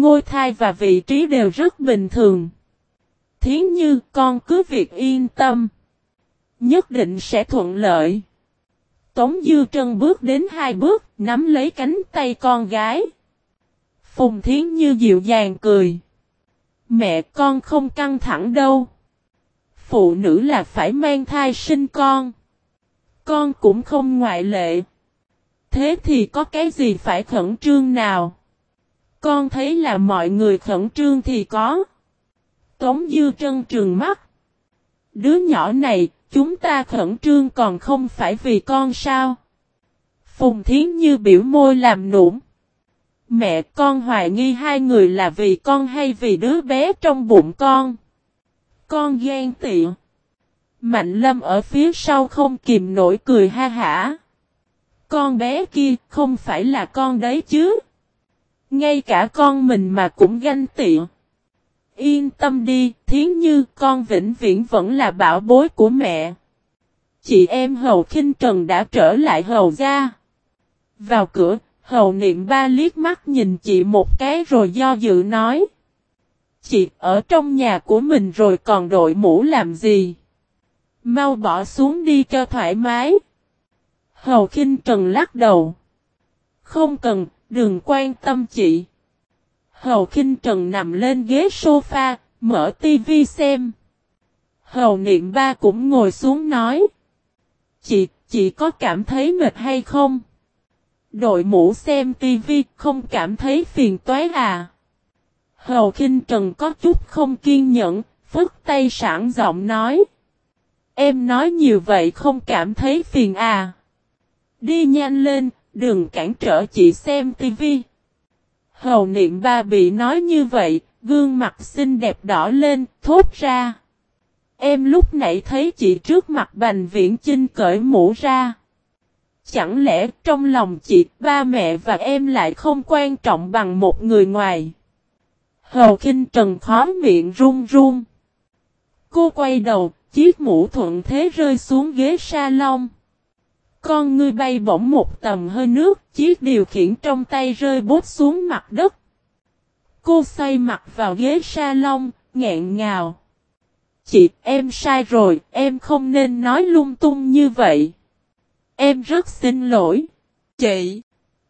ngôi thai và vị trí đều rất bình thường. Thiến như con cứ việc yên tâm. Nhất định sẽ thuận lợi. Tống Dư Trân bước đến hai bước, nắm lấy cánh tay con gái. Phùng Thiến Như dịu dàng cười. Mẹ con không căng thẳng đâu. Phụ nữ là phải mang thai sinh con. Con cũng không ngoại lệ. Thế thì có cái gì phải khẩn trương nào? Con thấy là mọi người khẩn trương thì có. Tống Dư Trân trường mắt. Đứa nhỏ này, chúng ta khẩn trương còn không phải vì con sao? Phùng Thiến Như biểu môi làm nũng. Mẹ con hoài nghi hai người là vì con hay vì đứa bé trong bụng con. Con ghen tiện Mạnh lâm ở phía sau không kìm nổi cười ha hả. Con bé kia không phải là con đấy chứ. Ngay cả con mình mà cũng ganh tị. Yên tâm đi, thiến như con vĩnh viễn vẫn là bảo bối của mẹ. Chị em Hầu khinh Trần đã trở lại Hầu ra. Vào cửa, Hầu niệm ba liếc mắt nhìn chị một cái rồi do dự nói. Chị ở trong nhà của mình rồi còn đội mũ làm gì? Mau bỏ xuống đi cho thoải mái. Hầu khinh Trần lắc đầu. Không cần, đừng quan tâm chị. Hầu kinh Trần nằm lên ghế sofa, mở tivi xem. Hầu niệm ba cũng ngồi xuống nói. Chị, chị có cảm thấy mệt hay không? Đội mũ xem tivi không cảm thấy phiền toái à? Hầu kinh Trần có chút không kiên nhẫn, phức tay sẵn giọng nói. Em nói nhiều vậy không cảm thấy phiền à? Đi nhanh lên, đừng cản trở chị xem tivi. Hầu niệm ba bị nói như vậy, gương mặt xinh đẹp đỏ lên, thốt ra. Em lúc nãy thấy chị trước mặt Bành Viễn Chinh cởi mũ ra. Chẳng lẽ trong lòng chị, ba mẹ và em lại không quan trọng bằng một người ngoài? Hầu kinh Trần khó miệng run run. Cô quay đầu, chiếc mũ thuận thế rơi xuống ghế salon. Con ngươi bay bổng một tầm hơi nước, chiếc điều khiển trong tay rơi bốt xuống mặt đất. Cô xoay mặt vào ghế salon, nghẹn ngào. Chị, em sai rồi, em không nên nói lung tung như vậy. Em rất xin lỗi. Chị!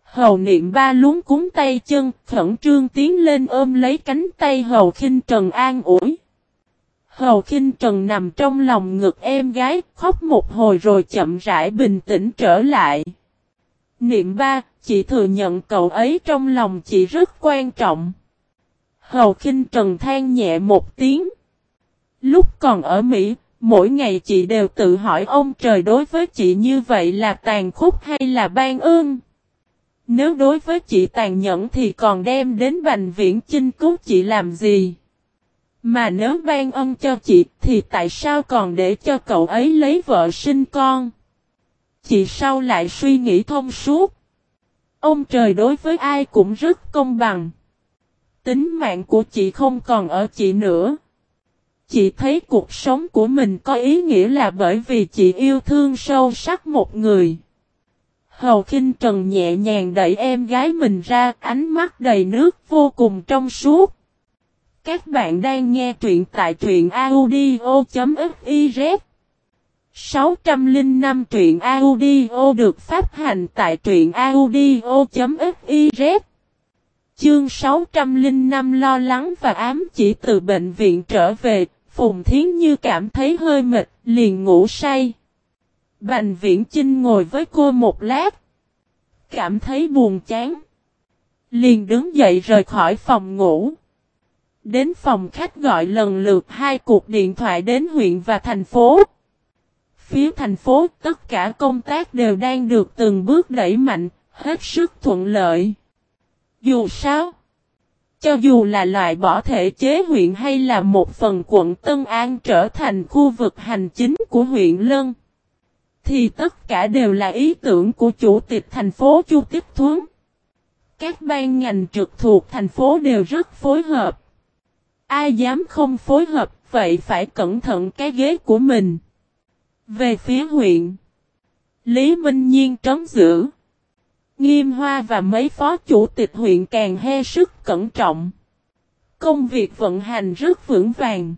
Hầu niệm ba luống cúng tay chân, khẩn trương tiến lên ôm lấy cánh tay hầu khinh trần an ủi. Hầu Kinh trần nằm trong lòng ngực em gái, khóc một hồi rồi chậm rãi bình tĩnh trở lại. Niệm ba, chị thừa nhận cậu ấy trong lòng chị rất quan trọng. Hầu Kinh trần than nhẹ một tiếng. Lúc còn ở Mỹ, mỗi ngày chị đều tự hỏi ông trời đối với chị như vậy là tàn khốc hay là ban ơn. Nếu đối với chị tàn nhẫn thì còn đem đến Bành Viễn Chinh cứu chị làm gì? Mà nếu ban ân cho chị thì tại sao còn để cho cậu ấy lấy vợ sinh con? Chị sau lại suy nghĩ thông suốt. Ông trời đối với ai cũng rất công bằng. Tính mạng của chị không còn ở chị nữa. Chị thấy cuộc sống của mình có ý nghĩa là bởi vì chị yêu thương sâu sắc một người. Hầu khinh Trần nhẹ nhàng đẩy em gái mình ra, ánh mắt đầy nước vô cùng trong suốt. Các bạn đang nghe truyện tại truyện audio.fiz 605 truyện audio được phát hành tại truyện audio.fiz Chương 605 lo lắng và ám chỉ từ bệnh viện trở về, Phùng Thiến Như cảm thấy hơi mệt, liền ngủ say. Bành viễn Chinh ngồi với cô một lát. Cảm thấy buồn chán. Liền đứng dậy rời khỏi phòng ngủ. Đến phòng khách gọi lần lượt hai cuộc điện thoại đến huyện và thành phố. Phía thành phố tất cả công tác đều đang được từng bước đẩy mạnh, hết sức thuận lợi. Dù sao, cho dù là loại bỏ thể chế huyện hay là một phần quận Tân An trở thành khu vực hành chính của huyện Lân, thì tất cả đều là ý tưởng của chủ tịch thành phố Chu Tiếp Thuấn. Các ban ngành trực thuộc thành phố đều rất phối hợp. Ai dám không phối hợp, vậy phải cẩn thận cái ghế của mình. Về phía huyện, Lý Minh Nhiên trấn giữ. Nghiêm Hoa và mấy phó chủ tịch huyện càng he sức cẩn trọng. Công việc vận hành rất vững vàng.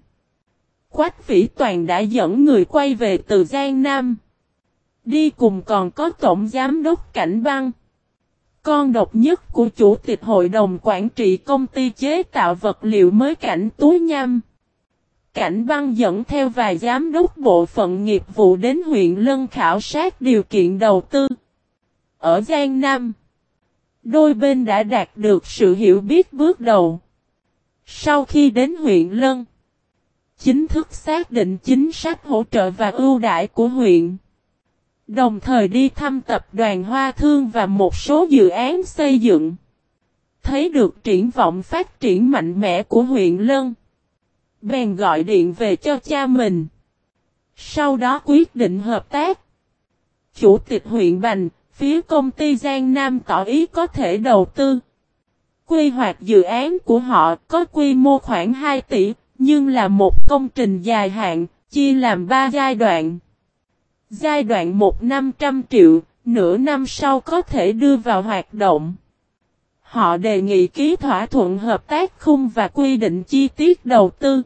Quách Vĩ Toàn đã dẫn người quay về từ Giang Nam. Đi cùng còn có Tổng Giám đốc Cảnh Băng. Con độc nhất của Chủ tịch Hội đồng Quản trị công ty chế tạo vật liệu mới Cảnh túi Nham. Cảnh Băng dẫn theo vài giám đốc bộ phận nghiệp vụ đến huyện Lân khảo sát điều kiện đầu tư. Ở Giang Nam, đôi bên đã đạt được sự hiểu biết bước đầu. Sau khi đến huyện Lân, chính thức xác định chính sách hỗ trợ và ưu đãi của huyện. Đồng thời đi thăm tập đoàn Hoa Thương và một số dự án xây dựng. Thấy được triển vọng phát triển mạnh mẽ của huyện Lân. Bèn gọi điện về cho cha mình. Sau đó quyết định hợp tác. Chủ tịch huyện Bành, phía công ty Giang Nam tỏ ý có thể đầu tư. Quy hoạch dự án của họ có quy mô khoảng 2 tỷ, nhưng là một công trình dài hạn, chia làm 3 giai đoạn. Giai đoạn 1 500 triệu, nửa năm sau có thể đưa vào hoạt động. Họ đề nghị ký thỏa thuận hợp tác khung và quy định chi tiết đầu tư.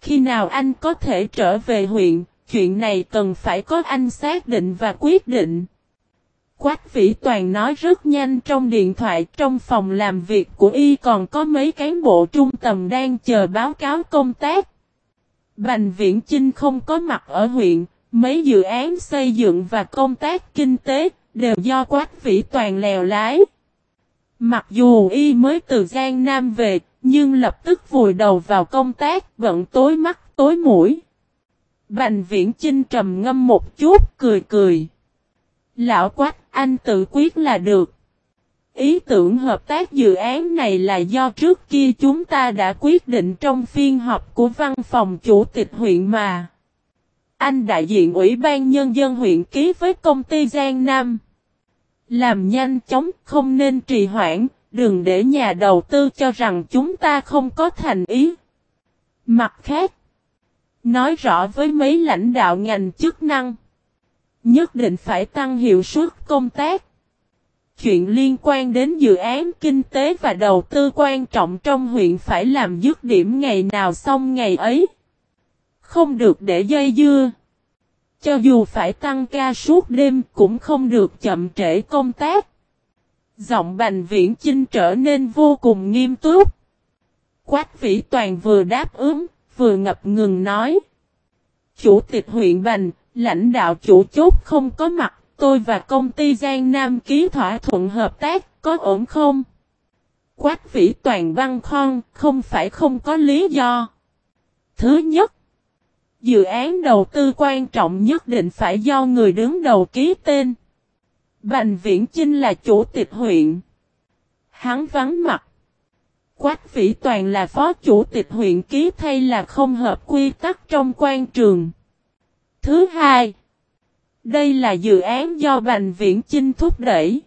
Khi nào anh có thể trở về huyện, chuyện này cần phải có anh xác định và quyết định. Quách Vĩ Toàn nói rất nhanh trong điện thoại trong phòng làm việc của y còn có mấy cán bộ trung tầm đang chờ báo cáo công tác. Bành Viễn Chinh không có mặt ở huyện, mấy dự án xây dựng và công tác kinh tế đều do Quách Vĩ Toàn lèo lái. Mặc dù y mới từ Giang Nam về, nhưng lập tức vùi đầu vào công tác vẫn tối mắt tối mũi. Bành Viễn Chinh trầm ngâm một chút cười cười. Lão quách anh tự quyết là được. Ý tưởng hợp tác dự án này là do trước kia chúng ta đã quyết định trong phiên họp của văn phòng chủ tịch huyện mà. Anh đại diện Ủy ban Nhân dân huyện ký với công ty Giang Nam. Làm nhanh chóng không nên trì hoãn, đừng để nhà đầu tư cho rằng chúng ta không có thành ý. Mặt khác, nói rõ với mấy lãnh đạo ngành chức năng. Nhất định phải tăng hiệu suất công tác. Chuyện liên quan đến dự án kinh tế và đầu tư quan trọng trong huyện phải làm dứt điểm ngày nào xong ngày ấy. Không được để dây dưa. Cho dù phải tăng ca suốt đêm cũng không được chậm trễ công tác. Giọng bành viễn chinh trở nên vô cùng nghiêm túc. Quách vĩ toàn vừa đáp ứng, vừa ngập ngừng nói. Chủ tịch huyện Bành, lãnh đạo chủ chốt không có mặt, tôi và công ty Giang Nam ký thỏa thuận hợp tác, có ổn không? Quách vĩ toàn văn khon, không phải không có lý do. Thứ nhất, dự án đầu tư quan trọng nhất định phải do người đứng đầu ký tên. Bành Viễn Chinh là chủ tịch huyện. Hắn vắng mặt. Quách Vĩ Toàn là phó chủ tịch huyện ký thay là không hợp quy tắc trong quan trường. Thứ hai, đây là dự án do Bành Viễn Chinh thúc đẩy.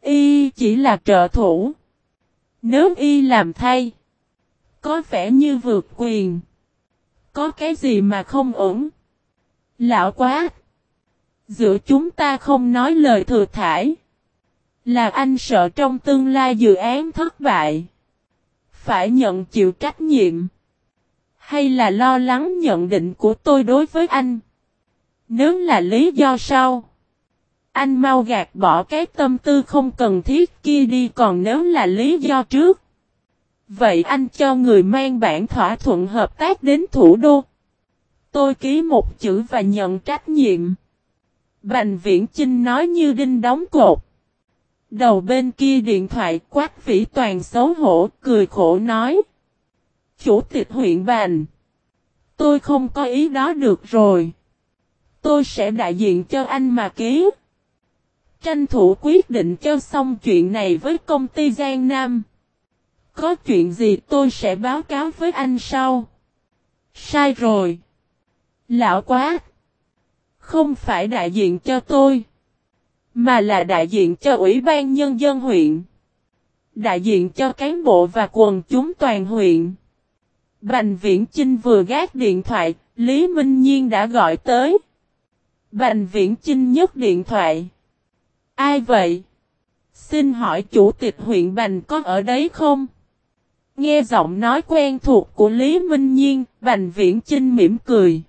Y chỉ là trợ thủ. Nếu Y làm thay, có vẻ như vượt quyền. Có cái gì mà không ổn? Lão quá! Giữa chúng ta không nói lời thừa thải. Là anh sợ trong tương lai dự án thất bại. Phải nhận chịu trách nhiệm. Hay là lo lắng nhận định của tôi đối với anh. Nếu là lý do sau. Anh mau gạt bỏ cái tâm tư không cần thiết kia đi, còn nếu là lý do trước. Vậy anh cho người mang bản thỏa thuận hợp tác đến thủ đô. Tôi ký một chữ và nhận trách nhiệm. Bành viễn Trinh nói như đinh đóng cột. Đầu bên kia điện thoại quát vĩ toàn xấu hổ, cười khổ nói. Chủ tịch huyện Bành. Tôi không có ý đó được rồi. Tôi sẽ đại diện cho anh mà ký. Tranh thủ quyết định cho xong chuyện này với công ty Giang Nam. Có chuyện gì tôi sẽ báo cáo với anh sau. Sai rồi. Lão quá. Không phải đại diện cho tôi. Mà là đại diện cho Ủy ban Nhân dân huyện. Đại diện cho cán bộ và quần chúng toàn huyện. Bành Viễn Chinh vừa gác điện thoại, Lý Minh Nhiên đã gọi tới. Bành Viễn Chinh nhấc điện thoại. Ai vậy? Xin hỏi chủ tịch huyện Bành có ở đấy không? Nghe giọng nói quen thuộc của Lý Minh Nhiên, Bành Viễn Chinh mỉm cười.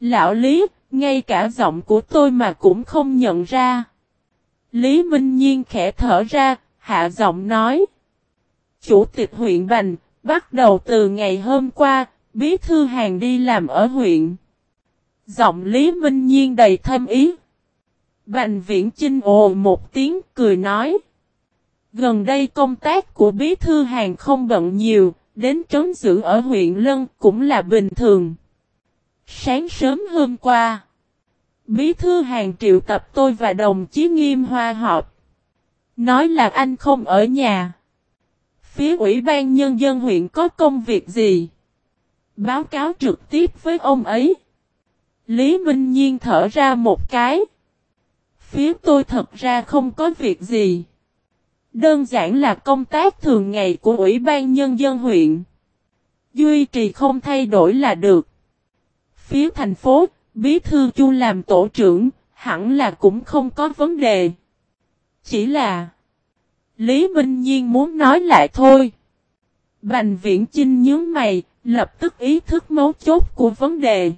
Lão Lý, ngay cả giọng của tôi mà cũng không nhận ra. Lý Minh Nhiên khẽ thở ra, hạ giọng nói. Chủ tịch huyện Bành, bắt đầu từ ngày hôm qua, bí thư hàng đi làm ở huyện. Giọng Lý Minh Nhiên đầy thâm ý. Bành viễn chinh ồ một tiếng cười nói. Gần đây công tác của bí thư hàng không bận nhiều, đến trấn giữ ở huyện Lân cũng là bình thường. Sáng sớm hôm qua, bí thư hàng triệu tập tôi và đồng chí nghiêm hoa họp. Nói là anh không ở nhà. Phía ủy ban nhân dân huyện có công việc gì? Báo cáo trực tiếp với ông ấy. Lý Minh Nhiên thở ra một cái. Phía tôi thật ra không có việc gì. Đơn giản là công tác thường ngày của Ủy ban Nhân dân huyện. Duy trì không thay đổi là được. Phía thành phố, Bí Thư Chu làm tổ trưởng, hẳn là cũng không có vấn đề. Chỉ là... Lý Minh Nhiên muốn nói lại thôi. Bành viễn Trinh nhớ mày, lập tức ý thức mấu chốt của vấn đề.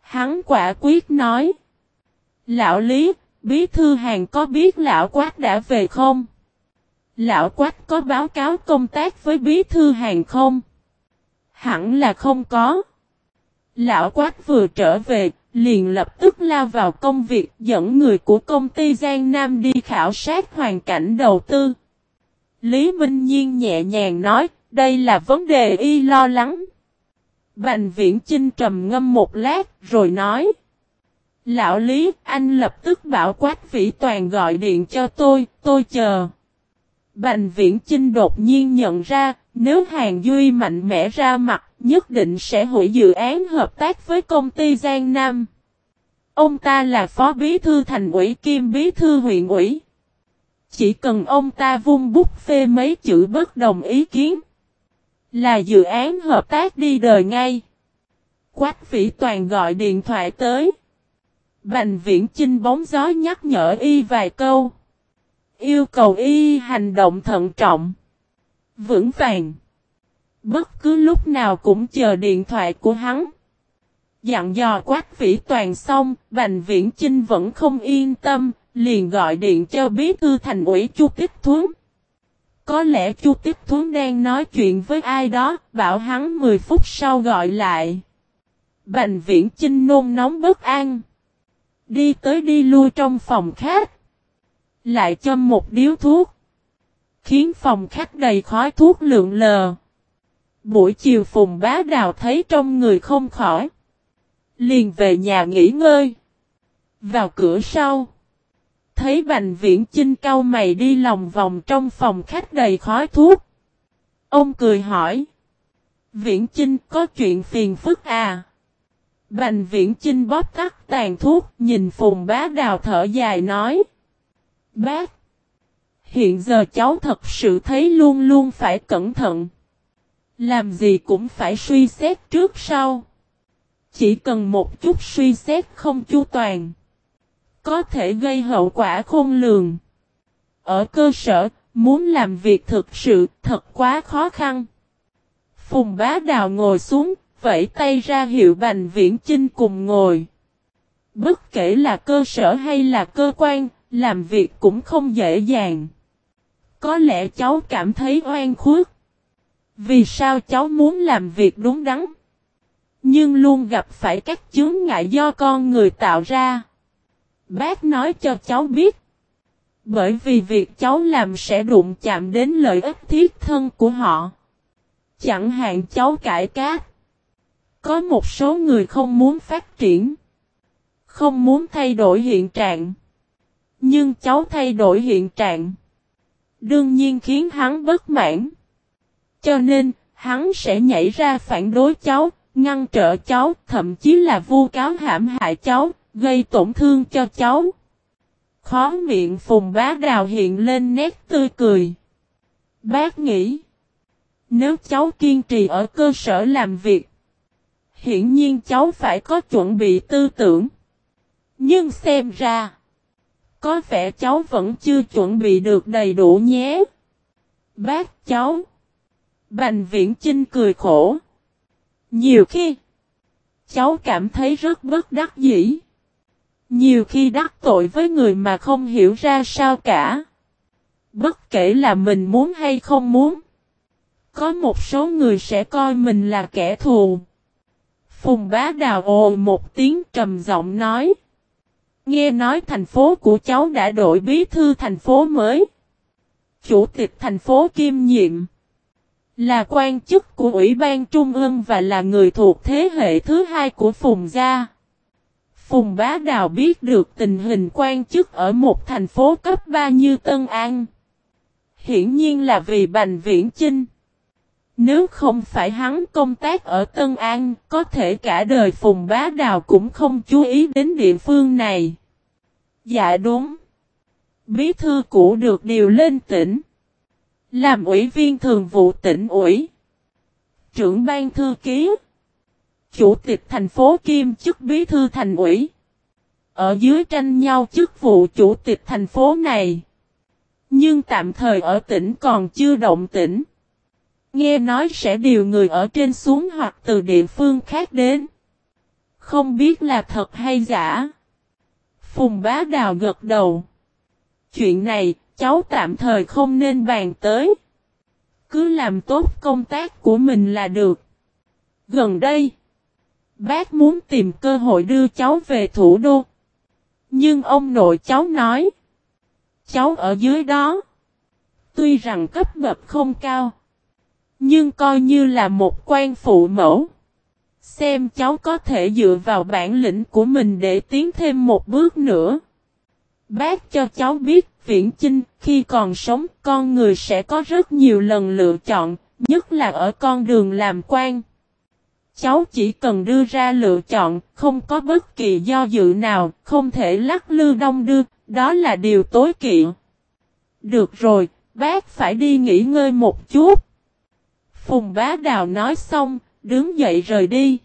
Hắn quả quyết nói. Lão Lý, bí thư hàng có biết lão quát đã về không? Lão quát có báo cáo công tác với bí thư hàng không? Hẳn là không có. Lão quát vừa trở về, liền lập tức lao vào công việc dẫn người của công ty Giang Nam đi khảo sát hoàn cảnh đầu tư. Lý Minh Nhiên nhẹ nhàng nói, đây là vấn đề y lo lắng. Bành viễn Trinh trầm ngâm một lát rồi nói. Lão Lý, anh lập tức bảo quát vĩ toàn gọi điện cho tôi, tôi chờ. Bành viễn chinh đột nhiên nhận ra, nếu Hàng Duy mạnh mẽ ra mặt, nhất định sẽ hủy dự án hợp tác với công ty Giang Nam. Ông ta là phó bí thư thành ủy kim bí thư huyện ủy. Chỉ cần ông ta vung bút phê mấy chữ bất đồng ý kiến. Là dự án hợp tác đi đời ngay. Quách vĩ toàn gọi điện thoại tới. Bành viễn chinh bóng gió nhắc nhở y vài câu. Yêu cầu y hành động thận trọng. Vững vàng. Bất cứ lúc nào cũng chờ điện thoại của hắn. Dặn dò quát vĩ toàn xong, Bành Viễn Chinh vẫn không yên tâm, liền gọi điện cho bí thư thành ủy Chu Tích Thuấn. Có lẽ Chu Tích Thuấn đang nói chuyện với ai đó, bảo hắn 10 phút sau gọi lại. Bành Viễn Chinh nôn nóng bất an. Đi tới đi lui trong phòng khách. Lại cho một điếu thuốc. Khiến phòng khách đầy khói thuốc lượng lờ. Buổi chiều Phùng Bá Đào thấy trong người không khỏi. Liền về nhà nghỉ ngơi. Vào cửa sau. Thấy Bành Viễn Chinh cau mày đi lòng vòng trong phòng khách đầy khói thuốc. Ông cười hỏi. Viễn Chinh, có chuyện phiền phức à? Bành Viễn Chinh bóp tắt tàn thuốc, nhìn Phùng Bá Đào thở dài nói. Bác! Hiện giờ cháu thật sự thấy luôn luôn phải cẩn thận. Làm gì cũng phải suy xét trước sau. Chỉ cần một chút suy xét không chu toàn. Có thể gây hậu quả khôn lường. Ở cơ sở, muốn làm việc thực sự thật quá khó khăn. Phùng bá đào ngồi xuống, vẫy tay ra hiệu bành viễn chinh cùng ngồi. Bất kể là cơ sở hay là cơ quan, làm việc cũng không dễ dàng. Có lẽ cháu cảm thấy oan khuất. Vì sao cháu muốn làm việc đúng đắn? Nhưng luôn gặp phải các chướng ngại do con người tạo ra. Bác nói cho cháu biết. Bởi vì việc cháu làm sẽ đụng chạm đến lợi ích thiết thân của họ. Chẳng hạn cháu cải cát. Có một số người không muốn phát triển. Không muốn thay đổi hiện trạng. Nhưng cháu thay đổi hiện trạng. Đương nhiên khiến hắn bất mãn. Cho nên, hắn sẽ nhảy ra phản đối cháu, ngăn trở cháu, thậm chí là vu cáo hãm hại cháu, gây tổn thương cho cháu. Khó miệng phùng bá đào hiện lên nét tươi cười. Bác nghĩ, nếu cháu kiên trì ở cơ sở làm việc, hiển nhiên cháu phải có chuẩn bị tư tưởng. Nhưng xem ra, có vẻ cháu vẫn chưa chuẩn bị được đầy đủ nhé. Bác cháu, Bành viễn Chinh cười khổ. Nhiều khi, cháu cảm thấy rất bất đắc dĩ. Nhiều khi đắc tội với người mà không hiểu ra sao cả. Bất kể là mình muốn hay không muốn. Có một số người sẽ coi mình là kẻ thù. Phùng bá đào ồ một tiếng trầm giọng nói. Nghe nói thành phố của cháu đã đổi bí thư thành phố mới. Chủ tịch thành phố kiêm nhiệm. Là quan chức của Ủy ban Trung ương và là người thuộc thế hệ thứ hai của Phùng Gia. Phùng Bá Đào biết được tình hình quan chức ở một thành phố cấp 3 như Tân An. Hiển nhiên là vì Bành Viễn Chinh. Nếu không phải hắn công tác ở Tân An, có thể cả đời Phùng Bá Đào cũng không chú ý đến địa phương này. Dạ đúng. Bí thư cũ được điều lên tỉnh. Làm ủy viên thường vụ tỉnh ủy. Trưởng ban thư ký. Chủ tịch thành phố Kim chức bí thư thành ủy. Ở dưới tranh nhau chức vụ chủ tịch thành phố này. Nhưng tạm thời ở tỉnh còn chưa động tỉnh. Nghe nói sẽ điều người ở trên xuống hoặc từ địa phương khác đến. Không biết là thật hay giả. Phùng bá đào gật đầu. Chuyện này, cháu tạm thời không nên bàn tới. Cứ làm tốt công tác của mình là được. Gần đây, bác muốn tìm cơ hội đưa cháu về thủ đô. Nhưng ông nội cháu nói, cháu ở dưới đó. Tuy rằng cấp bậc không cao, nhưng coi như là một quan phụ mẫu. Xem cháu có thể dựa vào bản lĩnh của mình để tiến thêm một bước nữa. Bác cho cháu biết, Viễn Chinh, khi còn sống, con người sẽ có rất nhiều lần lựa chọn, nhất là ở con đường làm quan. Cháu chỉ cần đưa ra lựa chọn, không có bất kỳ do dự nào, không thể lắc lư đông đưa, đó là điều tối kỵ. Được rồi, bác phải đi nghỉ ngơi một chút. Phùng bá đào nói xong, đứng dậy rời đi.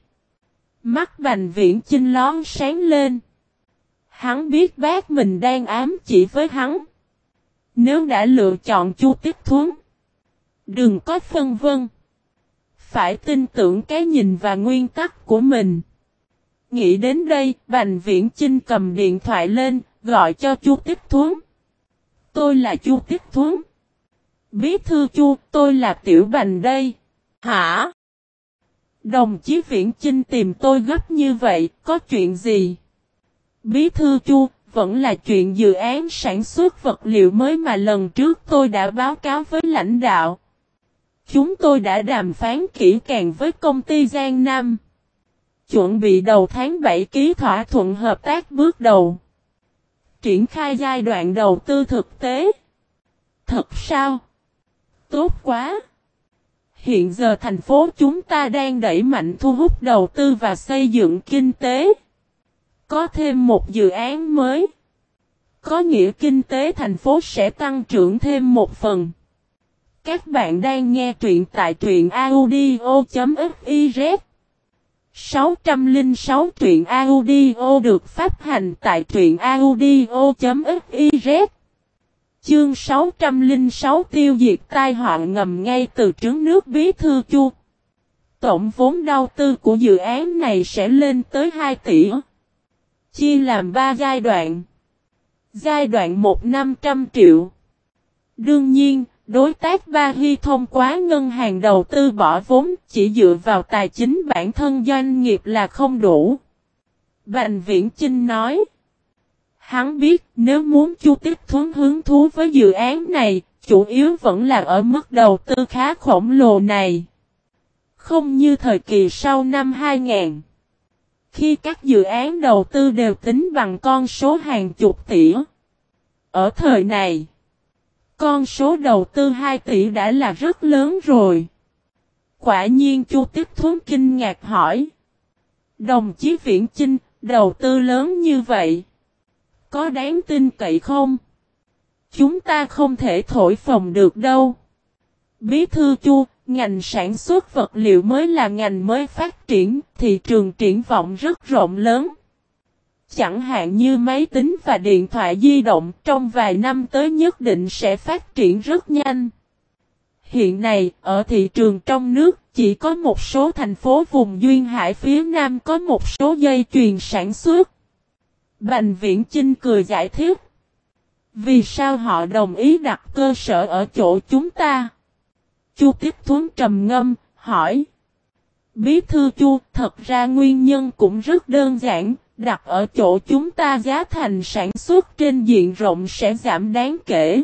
Mắt bành viễn chinh lón sáng lên. Hắn biết bác mình đang ám chỉ với hắn. Nếu đã lựa chọn chu tiếp thuấn. Đừng có phân vân. Phải tin tưởng cái nhìn và nguyên tắc của mình. Nghĩ đến đây, Bành Viễn Chinh cầm điện thoại lên, gọi cho chu Tích thuấn. Tôi là chu Tích thuấn. Bí thư chu, tôi là Tiểu Bành đây. Hả? Đồng chí Viễn Chinh tìm tôi gấp như vậy, có chuyện gì? Bí thư Chu, vẫn là chuyện dự án sản xuất vật liệu mới mà lần trước tôi đã báo cáo với lãnh đạo. Chúng tôi đã đàm phán kỹ càng với công ty Giang Nam. Chuẩn bị đầu tháng 7 ký thỏa thuận hợp tác bước đầu. Triển khai giai đoạn đầu tư thực tế. Thật sao? Tốt quá! Hiện giờ thành phố chúng ta đang đẩy mạnh thu hút đầu tư và xây dựng kinh tế. Có thêm một dự án mới. Có nghĩa kinh tế thành phố sẽ tăng trưởng thêm một phần. Các bạn đang nghe truyện tại truyện audio.fiz 606 truyện audio được phát hành tại truyện audio.fiz Chương 606 tiêu diệt tai họa ngầm ngay từ trứng nước bí thư chu. Tổng vốn đầu tư của dự án này sẽ lên tới 2 tỷ. Chia làm 3 giai đoạn. Giai đoạn 1 500 triệu. Đương nhiên, đối tác Ba Hy thông qua ngân hàng đầu tư bỏ vốn chỉ dựa vào tài chính bản thân doanh nghiệp là không đủ. Bành Viễn Chinh nói. Hắn biết nếu muốn Chu Tiếp Thuấn hứng thú với dự án này, chủ yếu vẫn là ở mức đầu tư khá khổng lồ này. Không như thời kỳ sau năm 2000. Khi các dự án đầu tư đều tính bằng con số hàng chục tỷ. Ở thời này, con số đầu tư 2 tỷ đã là rất lớn rồi. Quả nhiên Chu Tiếp Thuấn kinh ngạc hỏi. Đồng chí Viễn Chinh, đầu tư lớn như vậy có đáng tin cậy không? Chúng ta không thể thổi phồng được đâu. Bí thư chu, ngành sản xuất vật liệu mới là ngành mới phát triển, thị trường triển vọng rất rộng lớn. Chẳng hạn như máy tính và điện thoại di động trong vài năm tới nhất định sẽ phát triển rất nhanh. Hiện nay, ở thị trường trong nước, chỉ có một số thành phố vùng Duyên Hải phía Nam có một số dây chuyền sản xuất. Bành Viễn Chinh cười giải thích. Vì sao họ đồng ý đặt cơ sở ở chỗ chúng ta? Chu Tiếp Thuấn trầm ngâm, hỏi. Bí thư Chu, thật ra nguyên nhân cũng rất đơn giản, đặt ở chỗ chúng ta giá thành sản xuất trên diện rộng sẽ giảm đáng kể.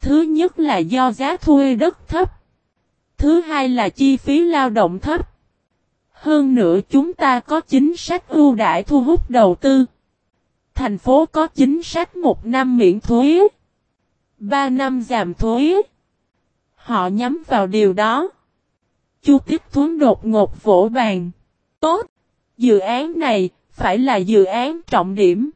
Thứ nhất là do giá thuê đất thấp. Thứ hai là chi phí lao động thấp. Hơn nữa chúng ta có chính sách ưu đãi thu hút đầu tư. Thành phố có chính sách một năm miễn thuế. Ba năm giảm thuế. Họ nhắm vào điều đó. Chu Tiếp Thuấn đột ngột vỗ bàn. Tốt! Dự án này phải là dự án trọng điểm.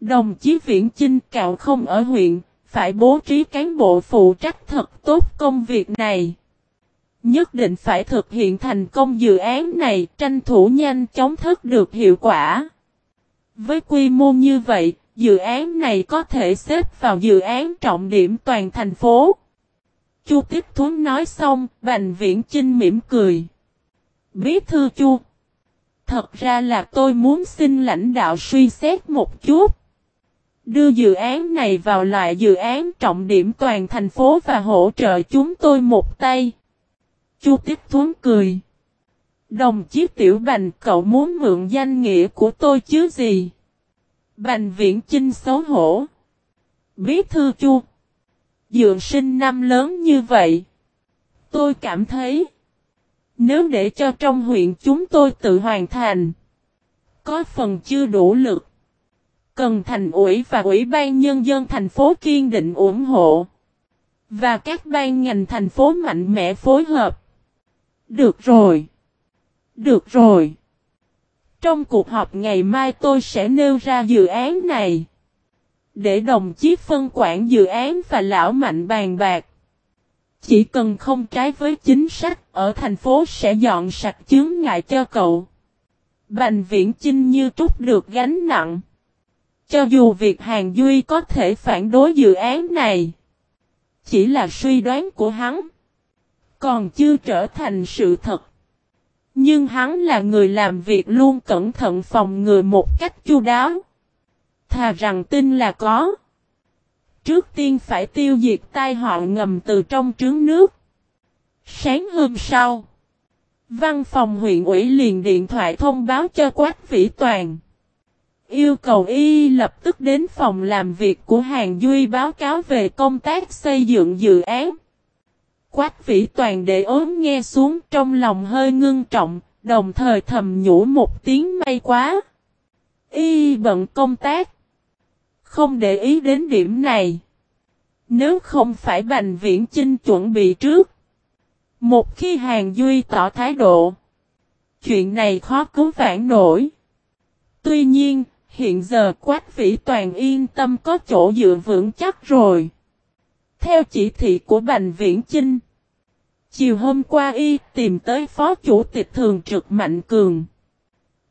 Đồng chí Viễn Chinh cạo không ở huyện, phải bố trí cán bộ phụ trách thật tốt công việc này. Nhất định phải thực hiện thành công dự án này, tranh thủ nhanh chóng thức được hiệu quả. Với quy mô như vậy, dự án này có thể xếp vào dự án trọng điểm toàn thành phố. Chu Tiếp Thuấn nói xong, Bành Viễn Chinh mỉm cười. Bí thư Chu. Thật ra là tôi muốn xin lãnh đạo suy xét một chút. Đưa dự án này vào loại dự án trọng điểm toàn thành phố và hỗ trợ chúng tôi một tay. Chu Tiếp Thuấn cười. Đồng chí Tiểu Bành, cậu muốn mượn danh nghĩa của tôi chứ gì? Bành Viễn Chinh xấu hổ. Bí thư Chu. Dượng sinh năm lớn như vậy. Tôi cảm thấy. Nếu để cho trong huyện chúng tôi tự hoàn thành. Có phần chưa đủ lực. Cần thành ủy và ủy ban nhân dân thành phố kiên định ủng hộ. Và các ban ngành thành phố mạnh mẽ phối hợp. Được rồi. Được rồi. Trong cuộc họp ngày mai tôi sẽ nêu ra dự án này. Để đồng chí phân quản dự án và lão mạnh bàn bạc. Chỉ cần không trái với chính sách ở thành phố sẽ dọn sạch chướng ngại cho cậu. Bành viễn chinh như trút được gánh nặng. Cho dù việc Hàng Duy có thể phản đối dự án này. Chỉ là suy đoán của hắn. Còn chưa trở thành sự thật. Nhưng hắn là người làm việc luôn cẩn thận phòng ngừa một cách chu đáo. Thà rằng tin là có. Trước tiên phải tiêu diệt tai họa ngầm từ trong trứng nước. Sáng hôm sau. Văn phòng huyện ủy liền điện thoại thông báo cho Quách Vĩ Toàn. Yêu cầu y lập tức đến phòng làm việc của Hàng Duy báo cáo về công tác xây dựng dự án. Quách Vĩ Toàn để ốm nghe xuống trong lòng hơi ngưng trọng, đồng thời thầm nhủ một tiếng may quá. Y bận công tác. Không để ý đến điểm này. Nếu không phải Bành Viễn Chinh chuẩn bị trước. Một khi Hàng Duy tỏ thái độ. Chuyện này khó cứu vãn nổi. Tuy nhiên, hiện giờ Quách Vĩ Toàn yên tâm có chỗ dựa vững chắc rồi. Theo chỉ thị của Bành Viễn Chinh. Chiều hôm qua y tìm tới Phó Chủ tịch Thường trực Mạnh Cường.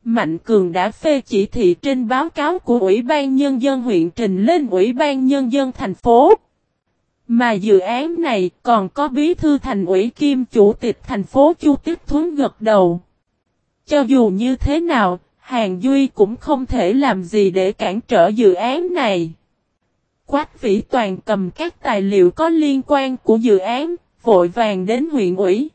Mạnh Cường đã phê chỉ thị trên báo cáo của Ủy ban Nhân dân huyện trình lên Ủy ban Nhân dân thành phố. Mà dự án này còn có bí thư thành ủy kim chủ tịch thành phố Chu Tiếp Thuấn gật đầu. Cho dù như thế nào, Hàng Duy cũng không thể làm gì để cản trở dự án này. Quách Vĩ Toàn cầm các tài liệu có liên quan của dự án, vội vàng đến huyện ủy.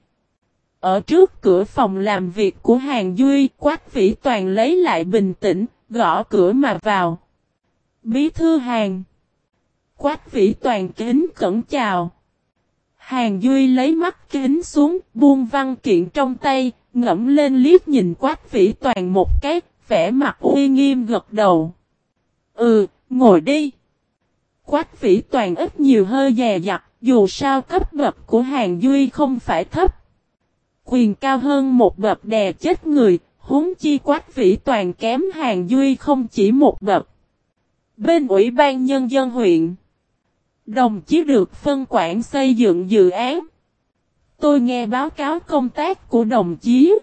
Ở trước cửa phòng làm việc của Hàng Duy, Quách Vĩ Toàn lấy lại bình tĩnh, gõ cửa mà vào. Bí thư Hàng. Quách Vĩ Toàn kính cẩn chào. Hàng Duy lấy mắt kính xuống, buông văn kiện trong tay, ngẫm lên liếc nhìn Quách Vĩ Toàn một cái, vẻ mặt uy nghiêm gật đầu. Ừ, ngồi đi. Quách Vĩ Toàn ít nhiều hơi dè dặt, dù sao cấp bậc của Hàng Duy không phải thấp. Quyền cao hơn một bậc đè chết người, huống chi Quách Vĩ Toàn kém Hàng Duy không chỉ một bậc. Bên Ủy ban Nhân dân huyện Đồng chí được phân quản xây dựng dự án. Tôi nghe báo cáo công tác của đồng chí.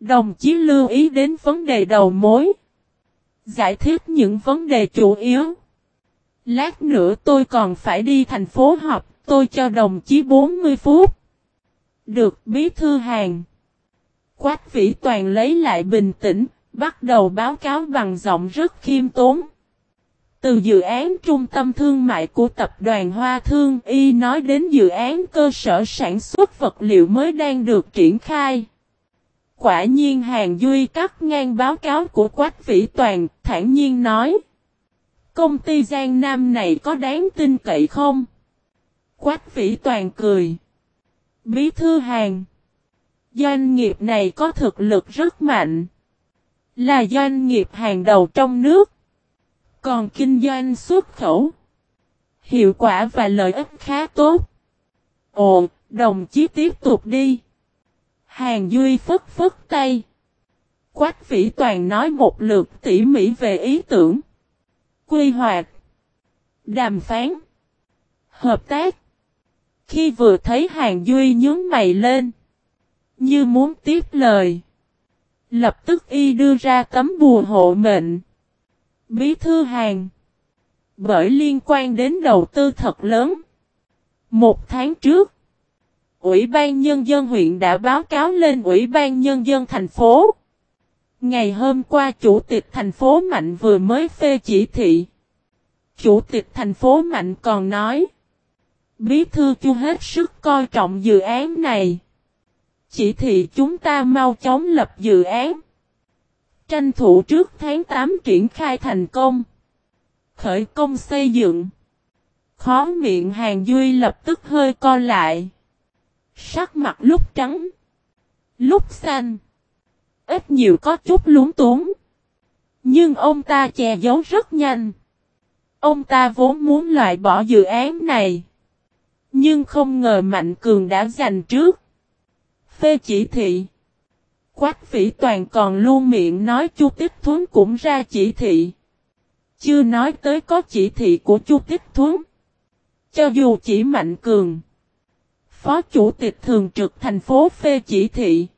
Đồng chí lưu ý đến vấn đề đầu mối. Giải thích những vấn đề chủ yếu. Lát nữa tôi còn phải đi thành phố họp, tôi cho đồng chí 40 phút. Được bí thư hàng. Quách vĩ toàn lấy lại bình tĩnh, bắt đầu báo cáo bằng giọng rất khiêm tốn. Từ dự án trung tâm thương mại của tập đoàn Hoa Thương Y nói đến dự án cơ sở sản xuất vật liệu mới đang được triển khai. Quả nhiên Hàng Duy cắt ngang báo cáo của Quách Vĩ Toàn, thản nhiên nói. Công ty Giang Nam này có đáng tin cậy không? Quách Vĩ Toàn cười. Bí thư hàng. Doanh nghiệp này có thực lực rất mạnh. Là doanh nghiệp hàng đầu trong nước. Còn kinh doanh xuất khẩu. Hiệu quả và lợi ích khá tốt. Ồ, đồng chí tiếp tục đi. Hàng Duy phất phất tay. Quách Vĩ Toàn nói một lượt tỉ mỉ về ý tưởng. Quy hoạch. Đàm phán. Hợp tác. Khi vừa thấy Hàng Duy nhướng mày lên. Như muốn tiếp lời. Lập tức y đưa ra tấm bùa hộ mệnh. Bí thư hàng. Bởi liên quan đến đầu tư thật lớn. Một tháng trước. Ủy ban Nhân dân huyện đã báo cáo lên Ủy ban Nhân dân thành phố. Ngày hôm qua Chủ tịch thành phố Mạnh vừa mới phê chỉ thị. Chủ tịch thành phố Mạnh còn nói. Bí thư chu hết sức coi trọng dự án này. Chỉ thị chúng ta mau chóng lập dự án. Tranh thủ trước tháng 8 triển khai thành công. Khởi công xây dựng. Khó miệng hàng duy lập tức hơi co lại. Sắc mặt lúc trắng. Lúc xanh. Ít nhiều có chút lúng túng. Nhưng ông ta che giấu rất nhanh. Ông ta vốn muốn loại bỏ dự án này. Nhưng không ngờ Mạnh Cường đã giành trước. Phê chỉ thị. Quách vĩ toàn còn luôn miệng nói Chu Tích Thuấn cũng ra chỉ thị. Chưa nói tới có chỉ thị của Chu Tích Thuấn. Cho dù chỉ Mạnh Cường. Phó Chủ tịch Thường trực thành phố phê chỉ thị.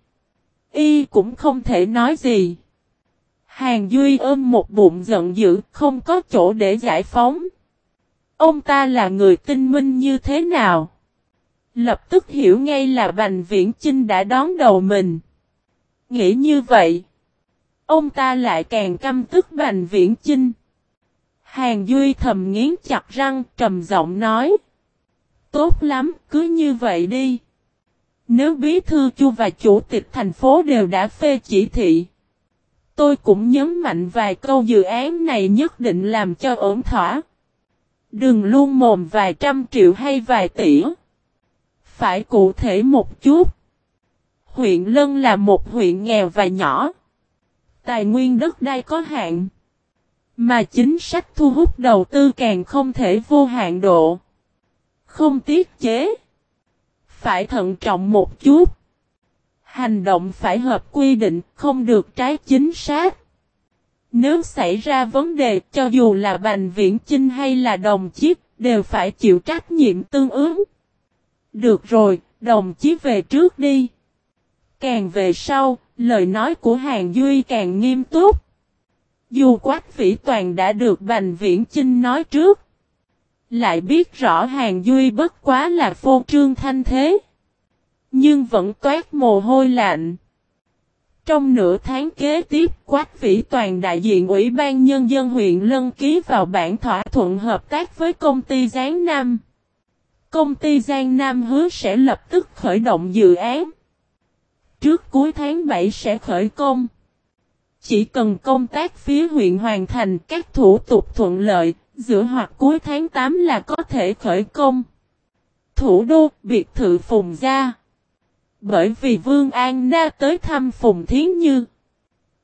Y cũng không thể nói gì. Hàng Duy ôm một bụng giận dữ không có chỗ để giải phóng. Ông ta là người tinh minh như thế nào? Lập tức hiểu ngay là Bành Viễn Chinh đã đón đầu mình. Nghĩ như vậy. Ông ta lại càng căm tức Bành Viễn Chinh. Hàng Duy thầm nghiến chặt răng trầm giọng nói. Tốt lắm, cứ như vậy đi. Nếu bí thư chu và chủ tịch thành phố đều đã phê chỉ thị. Tôi cũng nhấn mạnh vài câu dự án này nhất định làm cho ổn thỏa. Đừng luôn mồm vài trăm triệu hay vài tỷ. Phải cụ thể một chút. Huyện Lân là một huyện nghèo và nhỏ. Tài nguyên đất đai có hạn. Mà chính sách thu hút đầu tư càng không thể vô hạn độ. Không tiết chế. Phải thận trọng một chút. Hành động phải hợp quy định, không được trái chính xác. Nếu xảy ra vấn đề, cho dù là Bành Viễn Chinh hay là đồng chiếc, đều phải chịu trách nhiệm tương ứng. Được rồi, đồng chí về trước đi. Càng về sau, lời nói của Hàng Duy càng nghiêm túc. Dù Quách Vĩ Toàn đã được Bành Viễn Chinh nói trước. Lại biết rõ Hàng Duy bất quá là phô trương thanh thế. Nhưng vẫn toát mồ hôi lạnh. Trong nửa tháng kế tiếp, Quách Vĩ Toàn đại diện Ủy ban Nhân dân huyện Lân ký vào bản thỏa thuận hợp tác với công ty Giáng Nam. Công ty Giang Nam hứa sẽ lập tức khởi động dự án. Trước cuối tháng 7 sẽ khởi công. Chỉ cần công tác phía huyện hoàn thành các thủ tục thuận lợi, giữa hoặc cuối tháng 8 là có thể khởi công. Thủ đô, biệt thự Phùng Gia bởi vì Vương An Na tới thăm Phùng Thiến Như.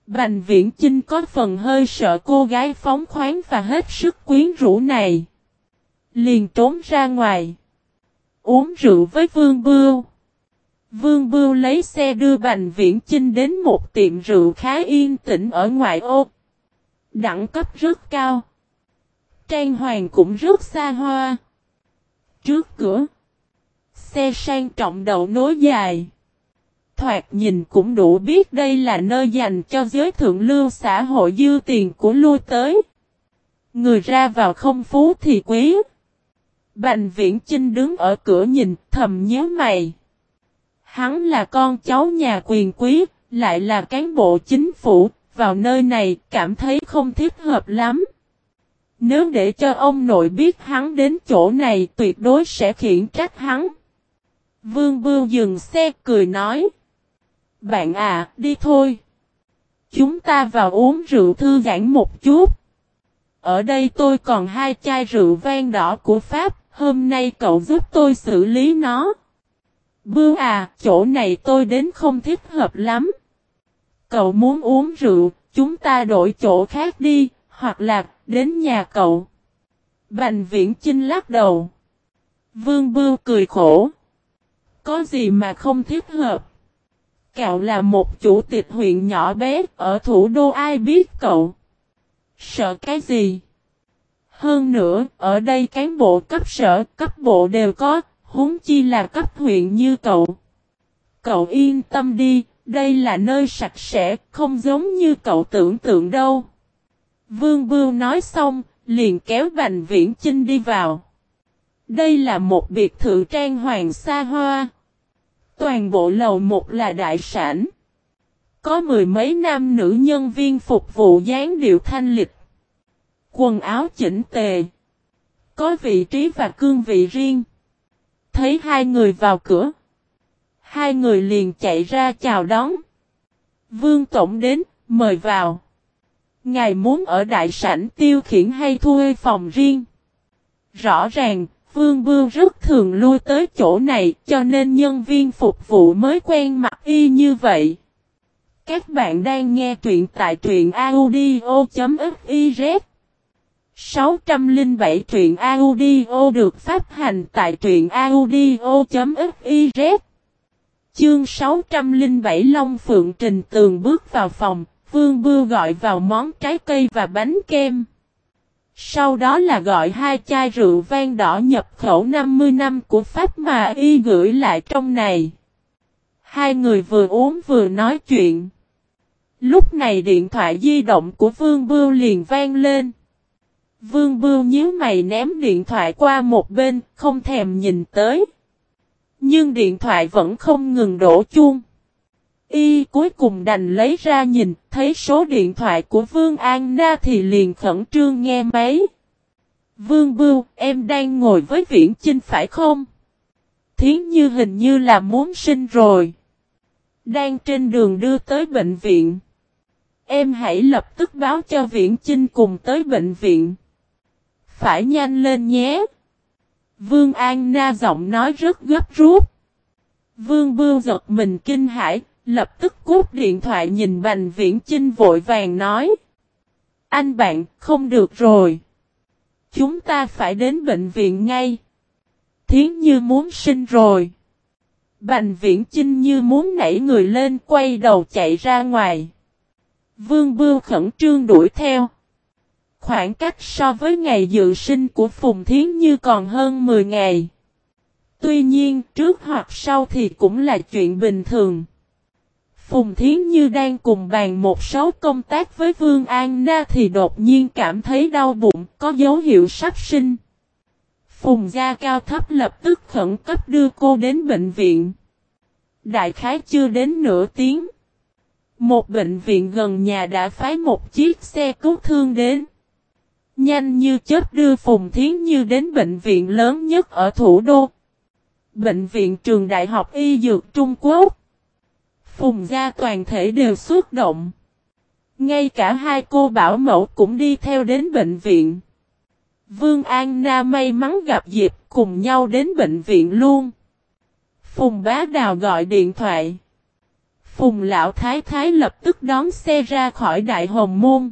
Bành Viễn Chinh có phần hơi sợ cô gái phóng khoáng và hết sức quyến rũ này. Liền trốn ra ngoài. Uống rượu với Vương Bưu. Vương Bưu lấy xe đưa Bành Viễn Chinh đến một tiệm rượu khá yên tĩnh ở ngoại ô. Đẳng cấp rất cao. Trang hoàng cũng rất xa hoa. Trước cửa xe sang trọng đậu nối dài. Thoạt nhìn cũng đủ biết đây là nơi dành cho giới thượng lưu xã hội dư tiền của lui tới. Người ra vào không phú thì quý. Bành Viễn Chinh đứng ở cửa nhìn, thầm nhớ mày. Hắn là con cháu nhà quyền quý, lại là cán bộ chính phủ, vào nơi này cảm thấy không thích hợp lắm. Nếu để cho ông nội biết hắn đến chỗ này tuyệt đối sẽ khiển trách hắn. Vương Bưu dừng xe cười nói. Bạn à, đi thôi. Chúng ta vào uống rượu thư giãn một chút. Ở đây tôi còn hai chai rượu vang đỏ của Pháp, hôm nay cậu giúp tôi xử lý nó. Bưu à, chỗ này tôi đến không thích hợp lắm. Cậu muốn uống rượu, chúng ta đổi chỗ khác đi, hoặc là đến nhà cậu. Bành viễn Trinh lắc đầu. Vương Bưu cười khổ. Có gì mà không thích hợp. Cậu là một chủ tịch huyện nhỏ bé ở thủ đô ai biết cậu. Sợ cái gì? Hơn nữa, ở đây cán bộ cấp sở, cấp bộ đều có, huống chi là cấp huyện như cậu. Cậu yên tâm đi, đây là nơi sạch sẽ, không giống như cậu tưởng tượng đâu. Vương Bưu nói xong, liền kéo Bành Viễn Chinh đi vào. Đây là một biệt thự trang hoàng xa hoa. Toàn bộ lầu một là đại sản. Có mười mấy nam nữ nhân viên phục vụ dáng điệu thanh lịch. Quần áo chỉnh tề. Có vị trí và cương vị riêng. Thấy hai người vào cửa. Hai người liền chạy ra chào đón. Vương Tổng đến, mời vào. Ngài muốn ở đại sảnh tiêu khiển hay thuê phòng riêng? Rõ ràng, Vương Bưu rất thường lui tới chỗ này cho nên nhân viên phục vụ mới quen mặt y như vậy. Các bạn đang nghe truyện tại truyện audio.fiz 607 truyện audio được phát hành tại truyện audio.fiz Chương 607 Long Phượng Trình Tường bước vào phòng, Vương Bưu gọi vào món trái cây và bánh kem. Sau đó là gọi hai chai rượu vang đỏ nhập khẩu 50 năm của Pháp mà y gửi lại trong này. Hai người vừa uống vừa nói chuyện. Lúc này điện thoại di động của Vương Bưu liền vang lên. Vương Bưu nhíu mày ném điện thoại qua một bên, không thèm nhìn tới. Nhưng điện thoại vẫn không ngừng đổ chuông. Y cuối cùng đành lấy ra nhìn, thấy số điện thoại của Vương An Na thì liền khẩn trương nghe máy. Vương Bưu, em đang ngồi với Viễn Chinh phải không? Thiến như hình như là muốn sinh rồi. Đang trên đường đưa tới bệnh viện. Em hãy lập tức báo cho Viễn Chinh cùng tới bệnh viện. Phải nhanh lên nhé. Vương An Na giọng nói rất gấp rút. Vương Bưu giật mình kinh hãi, lập tức cút điện thoại nhìn Bành Viễn Chinh vội vàng nói. Anh bạn, không được rồi. Chúng ta phải đến bệnh viện ngay. Thiến như muốn sinh rồi. Bành Viễn Chinh như muốn nảy người lên quay đầu chạy ra ngoài. Vương Bưu khẩn trương đuổi theo. Khoảng cách so với ngày dự sinh của Phùng Thiến Như còn hơn 10 ngày. Tuy nhiên, trước hoặc sau thì cũng là chuyện bình thường. Phùng Thiến Như đang cùng bàn một số công tác với Vương An Na thì đột nhiên cảm thấy đau bụng, có dấu hiệu sắp sinh. Phùng gia cao thấp lập tức khẩn cấp đưa cô đến bệnh viện. Đại khái chưa đến nửa tiếng. Một bệnh viện gần nhà đã phái một chiếc xe cứu thương đến. Nhanh như chớp đưa Phùng Thiến Như đến bệnh viện lớn nhất ở thủ đô. Bệnh viện trường Đại học Y Dược Trung Quốc. Phùng gia toàn thể đều xuất động. Ngay cả hai cô bảo mẫu cũng đi theo đến bệnh viện. Vương An Na may mắn gặp dịp cùng nhau đến bệnh viện luôn. Phùng bá đào gọi điện thoại. Phùng lão thái thái lập tức đón xe ra khỏi đại hồng môn.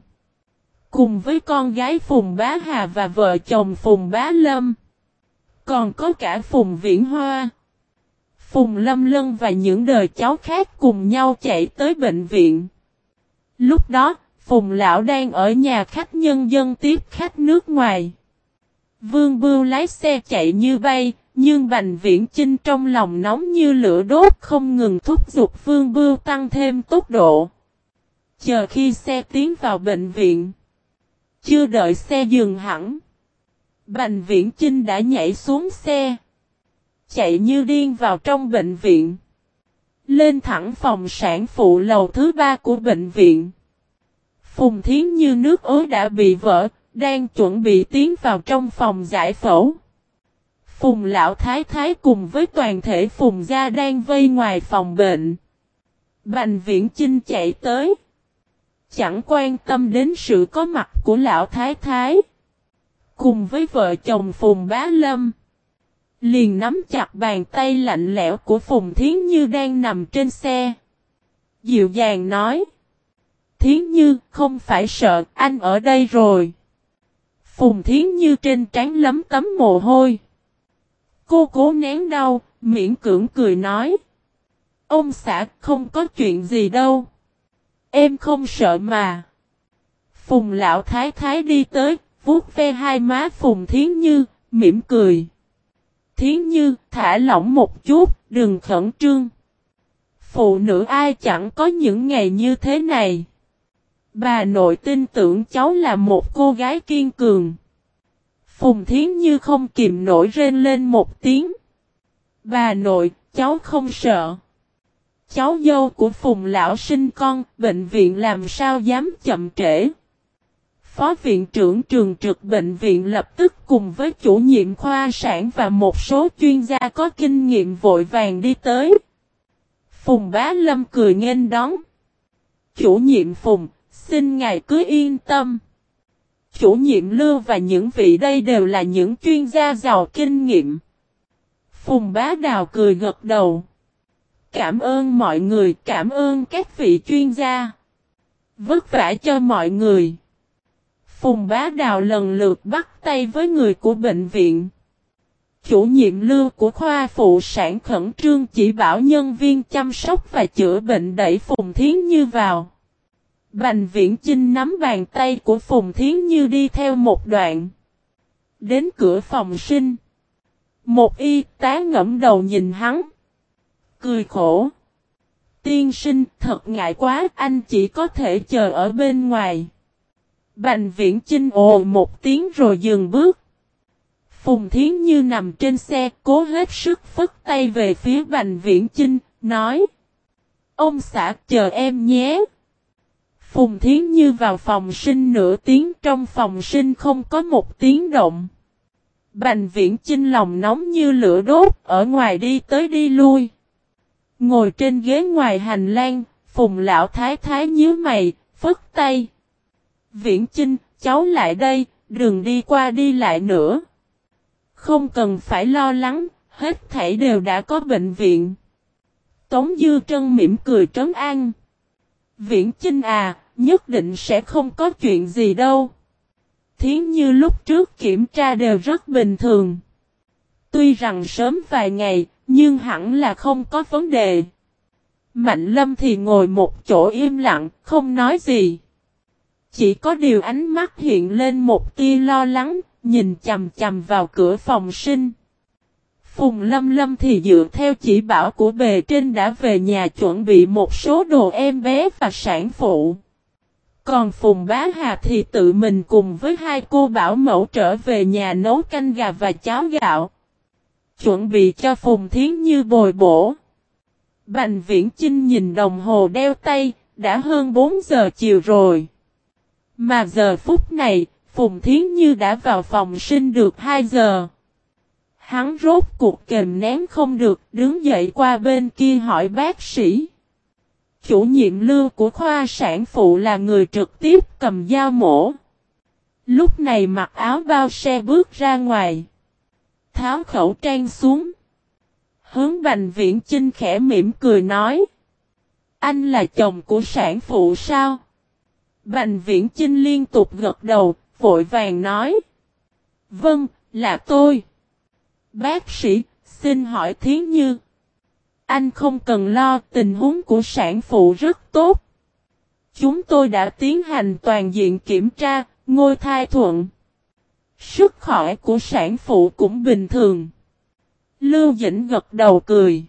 Cùng với con gái Phùng Bá Hà và vợ chồng Phùng Bá Lâm. Còn có cả Phùng Viễn Hoa. Phùng Lâm Lân và những đời cháu khác cùng nhau chạy tới bệnh viện. Lúc đó, Phùng Lão đang ở nhà khách nhân dân tiếp khách nước ngoài. Vương Bưu lái xe chạy như bay, nhưng Bành Viễn Chinh trong lòng nóng như lửa đốt không ngừng thúc giục Vương Bưu tăng thêm tốc độ. Chờ khi xe tiến vào bệnh viện. Chưa đợi xe dừng hẳn. Bành Viễn Chinh đã nhảy xuống xe. Chạy như điên vào trong bệnh viện. Lên thẳng phòng sản phụ lầu thứ ba của bệnh viện. Phùng Thiến như nước ối đã bị vỡ, đang chuẩn bị tiến vào trong phòng giải phẫu. Phùng Lão Thái Thái cùng với toàn thể Phùng Gia đang vây ngoài phòng bệnh. Bành Viễn Chinh chạy tới. Chẳng quan tâm đến sự có mặt của Lão Thái Thái. Cùng với vợ chồng Phùng Bá Lâm. Liền nắm chặt bàn tay lạnh lẽo của Phùng Thiến Như đang nằm trên xe. Dịu dàng nói. Thiến Như không phải sợ anh ở đây rồi. Phùng Thiến Như trên trán lấm tấm mồ hôi. Cô cố nén đau, miễn cưỡng cười nói. Ông xã không có chuyện gì đâu. Em không sợ mà. Phùng lão thái thái đi tới, vuốt ve hai má Phùng Thiến Như, mỉm cười. Thiến Như, thả lỏng một chút, đừng khẩn trương. Phụ nữ ai chẳng có những ngày như thế này. Bà nội tin tưởng cháu là một cô gái kiên cường. Phùng Thiến Như không kìm nổi rên lên một tiếng. Bà nội, cháu không sợ. Cháu dâu của Phùng Lão sinh con, bệnh viện làm sao dám chậm trễ. Phó viện trưởng trường trực bệnh viện lập tức cùng với chủ nhiệm khoa sản và một số chuyên gia có kinh nghiệm vội vàng đi tới. Phùng Bá Lâm cười nghênh đón. Chủ nhiệm Phùng, xin ngài cứ yên tâm. Chủ nhiệm Lưu và những vị đây đều là những chuyên gia giàu kinh nghiệm. Phùng Bá Đào cười gật đầu. Cảm ơn mọi người, cảm ơn các vị chuyên gia. Vất vả cho mọi người. Phùng Bá Đào lần lượt bắt tay với người của bệnh viện. Chủ nhiệm lưu của khoa phụ sản khẩn trương chỉ bảo nhân viên chăm sóc và chữa bệnh đẩy Phùng Thiến Như vào. Bành viễn Chinh nắm bàn tay của Phùng Thiến Như đi theo một đoạn. Đến cửa phòng sinh. Một y tá ngẫm đầu nhìn hắn. Cười khổ. Tiên sinh, thật ngại quá, anh chỉ có thể chờ ở bên ngoài. Bành viễn Chinh ồ một tiếng rồi dừng bước. Phùng Thiến Như nằm trên xe cố hết sức phất tay về phía Bành Viễn Chinh, nói. Ông xã chờ em nhé. Phùng Thiến Như vào phòng sinh nửa tiếng trong phòng sinh không có một tiếng động. Bành Viễn Chinh lòng nóng như lửa đốt ở ngoài đi tới đi lui. Ngồi trên ghế ngoài hành lang, Phùng Lão Thái Thái nhíu mày, phất tay. Viễn Chinh, cháu lại đây, đừng đi qua đi lại nữa. Không cần phải lo lắng, hết thảy đều đã có bệnh viện. Tống Dư Trân mỉm cười trấn an. Viễn Chinh à, nhất định sẽ không có chuyện gì đâu. Thiến như lúc trước kiểm tra đều rất bình thường. Tuy rằng sớm vài ngày, nhưng hẳn là không có vấn đề. Mạnh lâm thì ngồi một chỗ im lặng, không nói gì. Chỉ có điều ánh mắt hiện lên một tia lo lắng, nhìn chầm chầm vào cửa phòng sinh. Phùng Lâm Lâm thì dựa theo chỉ bảo của bề trên đã về nhà chuẩn bị một số đồ em bé và sản phụ. Còn Phùng Bá Hà thì tự mình cùng với hai cô bảo mẫu trở về nhà nấu canh gà và cháo gạo. Chuẩn bị cho Phùng Thiến Như bồi bổ. Bành Viễn Chinh nhìn đồng hồ đeo tay, đã hơn 4 giờ chiều rồi. Mà giờ phút này, Phùng Thiến Như đã vào phòng sinh được 2 giờ. Hắn rốt cuộc kềm nén không được, đứng dậy qua bên kia hỏi bác sĩ. Chủ nhiệm lưu của khoa sản phụ là người trực tiếp cầm dao mổ. Lúc này mặc áo bao xe bước ra ngoài. Tháo khẩu trang xuống. Hướng Bành Viễn Chinh khẽ mỉm cười nói. Anh là chồng của sản phụ sao? Bành Viễn Chinh liên tục gật đầu, vội vàng nói. Vâng, là tôi. Bác sĩ, xin hỏi Thiến Như. Anh không cần lo tình huống của sản phụ rất tốt. Chúng tôi đã tiến hành toàn diện kiểm tra, ngôi thai thuận. Sức khỏe của sản phụ cũng bình thường. Lưu Dĩnh gật đầu cười.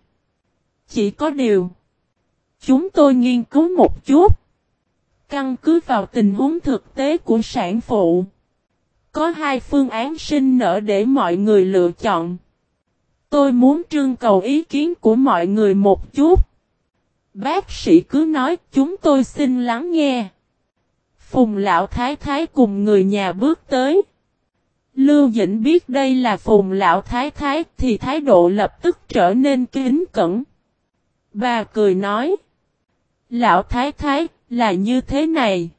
Chỉ có điều. Chúng tôi nghiên cứu một chút. Căn cứ vào tình huống thực tế của sản phụ. Có hai phương án sinh nở để mọi người lựa chọn. Tôi muốn trưng cầu ý kiến của mọi người một chút. Bác sĩ cứ nói, chúng tôi xin lắng nghe. Phùng lão thái thái cùng người nhà bước tới. Lưu Dĩnh biết đây là phùng lão thái thái thì thái độ lập tức trở nên kính cẩn. Bà cười nói. Lão thái thái là như thế này.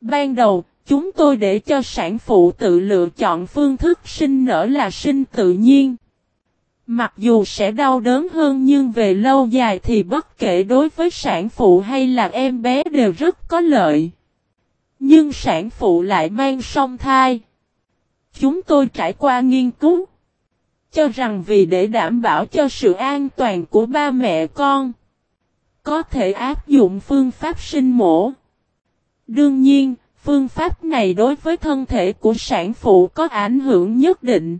Ban đầu, chúng tôi để cho sản phụ tự lựa chọn phương thức sinh nở là sinh tự nhiên. Mặc dù sẽ đau đớn hơn nhưng về lâu dài thì bất kể đối với sản phụ hay là em bé đều rất có lợi. Nhưng sản phụ lại mang song thai. Chúng tôi trải qua nghiên cứu. Cho rằng vì để đảm bảo cho sự an toàn của ba mẹ con. Có thể áp dụng phương pháp sinh mổ. Đương nhiên, phương pháp này đối với thân thể của sản phụ có ảnh hưởng nhất định.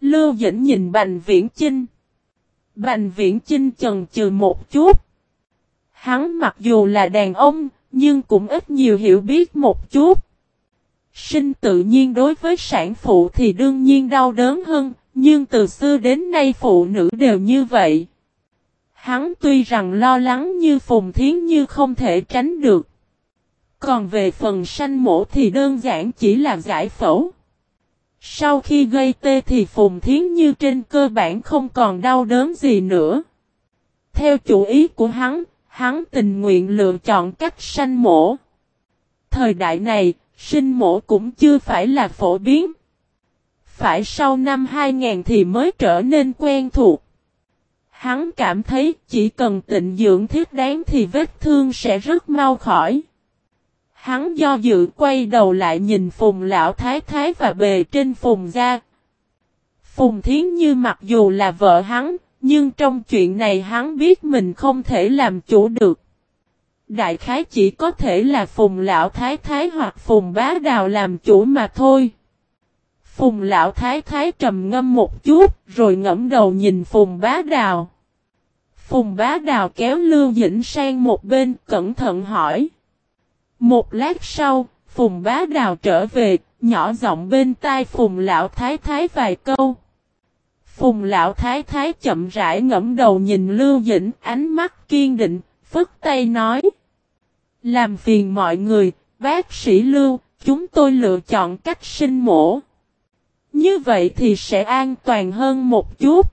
Lưu Dĩnh nhìn Bành Viễn Chinh. Bành Viễn Chinh chần chừ một chút. Hắn mặc dù là đàn ông, nhưng cũng ít nhiều hiểu biết một chút. Sinh tự nhiên đối với sản phụ thì đương nhiên đau đớn hơn, nhưng từ xưa đến nay phụ nữ đều như vậy. Hắn tuy rằng lo lắng như Phùng Thiến Như không thể tránh được. Còn về phần sanh mổ thì đơn giản chỉ là giải phẫu. Sau khi gây tê thì Phùng Thiến Như trên cơ bản không còn đau đớn gì nữa. Theo chủ ý của hắn, hắn tình nguyện lựa chọn cách sanh mổ. Thời đại này, sinh mổ cũng chưa phải là phổ biến. Phải sau năm 2000 thì mới trở nên quen thuộc. Hắn cảm thấy chỉ cần tịnh dưỡng thiết đáng thì vết thương sẽ rất mau khỏi. Hắn do dự quay đầu lại nhìn Phùng Lão Thái Thái và bề trên Phùng gia. Phùng Thiến Như mặc dù là vợ hắn, nhưng trong chuyện này hắn biết mình không thể làm chủ được. Đại khái chỉ có thể là Phùng Lão Thái Thái hoặc Phùng Bá Đào làm chủ mà thôi. Phùng Lão Thái Thái trầm ngâm một chút, rồi ngẫm đầu nhìn Phùng Bá Đào. Phùng Bá Đào kéo Lưu Dĩnh sang một bên, cẩn thận hỏi. Một lát sau, Phùng Bá Đào trở về, nhỏ giọng bên tai Phùng Lão Thái Thái vài câu. Phùng Lão Thái Thái chậm rãi ngẫm đầu nhìn Lưu Dĩnh, ánh mắt kiên định, phức tay nói. Làm phiền mọi người, bác sĩ Lưu, chúng tôi lựa chọn cách sinh mổ. Như vậy thì sẽ an toàn hơn một chút.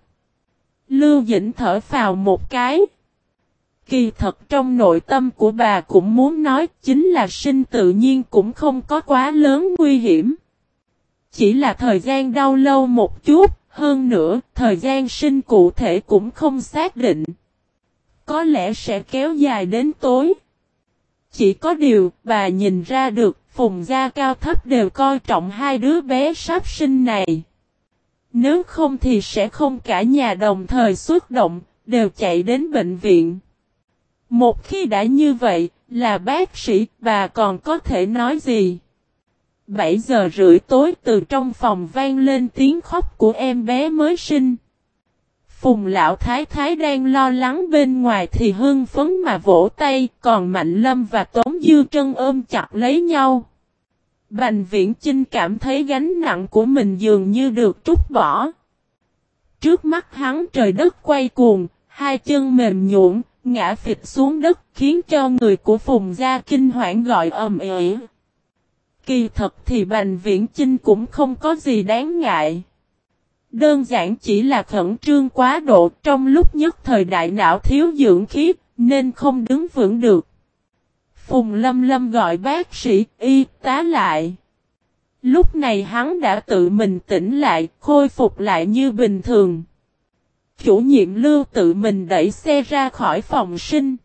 Lưu Dĩnh thở vào một cái. Kỳ thật trong nội tâm của bà cũng muốn nói chính là sinh tự nhiên cũng không có quá lớn nguy hiểm. Chỉ là thời gian đau lâu một chút, hơn nữa thời gian sinh cụ thể cũng không xác định. Có lẽ sẽ kéo dài đến tối. Chỉ có điều bà nhìn ra được phùng gia cao thấp đều coi trọng hai đứa bé sắp sinh này. Nếu không thì sẽ không cả nhà đồng thời xuất động, đều chạy đến bệnh viện. Một khi đã như vậy, là bác sĩ, bà còn có thể nói gì? 7 giờ rưỡi tối từ trong phòng vang lên tiếng khóc của em bé mới sinh. Phùng lão thái thái đang lo lắng bên ngoài thì hưng phấn mà vỗ tay, còn Mạnh Lâm và Tống Dư Trân ôm chặt lấy nhau. Bành viễn Chinh cảm thấy gánh nặng của mình dường như được trút bỏ. Trước mắt hắn trời đất quay cuồng, hai chân mềm nhũn, ngã phịch xuống đất khiến cho người của Phùng Gia kinh hoảng gọi ầm ĩ. Kỳ thật thì Bành Viễn Chinh cũng không có gì đáng ngại. Đơn giản chỉ là khẩn trương quá độ trong lúc nhất thời đại não thiếu dưỡng khí, nên không đứng vững được. Phùng Lâm Lâm gọi bác sĩ y tá lại. Lúc này hắn đã tự mình tỉnh lại, khôi phục lại như bình thường. Chủ nhiệm lưu tự mình đẩy xe ra khỏi phòng sinh.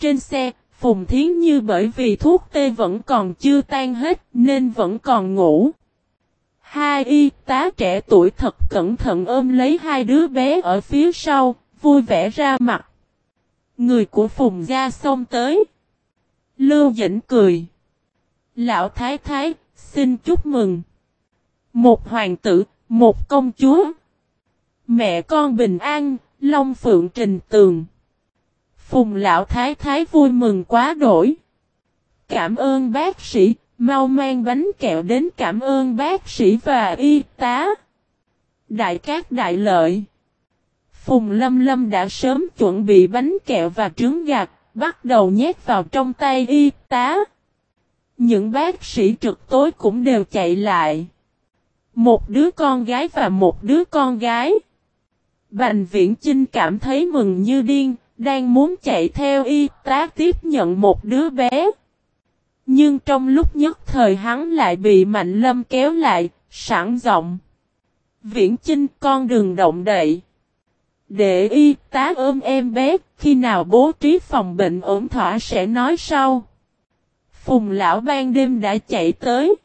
Trên xe, Phùng Thiến Như bởi vì thuốc tê vẫn còn chưa tan hết nên vẫn còn ngủ. Hai y tá trẻ tuổi thật cẩn thận ôm lấy hai đứa bé ở phía sau, vui vẻ ra mặt. Người của Phùng Gia xông tới. Lưu Dĩnh cười. Lão Thái Thái, xin chúc mừng. Một hoàng tử, một công chúa. Mẹ con bình an, Long Phượng trình tường. Phùng lão thái thái vui mừng quá đổi. Cảm ơn bác sĩ, mau mang bánh kẹo đến cảm ơn bác sĩ và y tá. Đại cát đại lợi. Phùng Lâm Lâm đã sớm chuẩn bị bánh kẹo và trứng gạt, bắt đầu nhét vào trong tay y tá. Những bác sĩ trực tối cũng đều chạy lại. Một đứa con gái và một đứa con gái. Bành viễn Chinh cảm thấy mừng như điên, đang muốn chạy theo y tá tiếp nhận một đứa bé. Nhưng trong lúc nhất thời hắn lại bị Mạnh Lâm kéo lại, sẵn giọng. Viễn Chinh con đừng động đậy. Để y tá ôm em bé, khi nào bố trí phòng bệnh ổn thỏa sẽ nói sau. Phùng lão ban đêm đã chạy tới.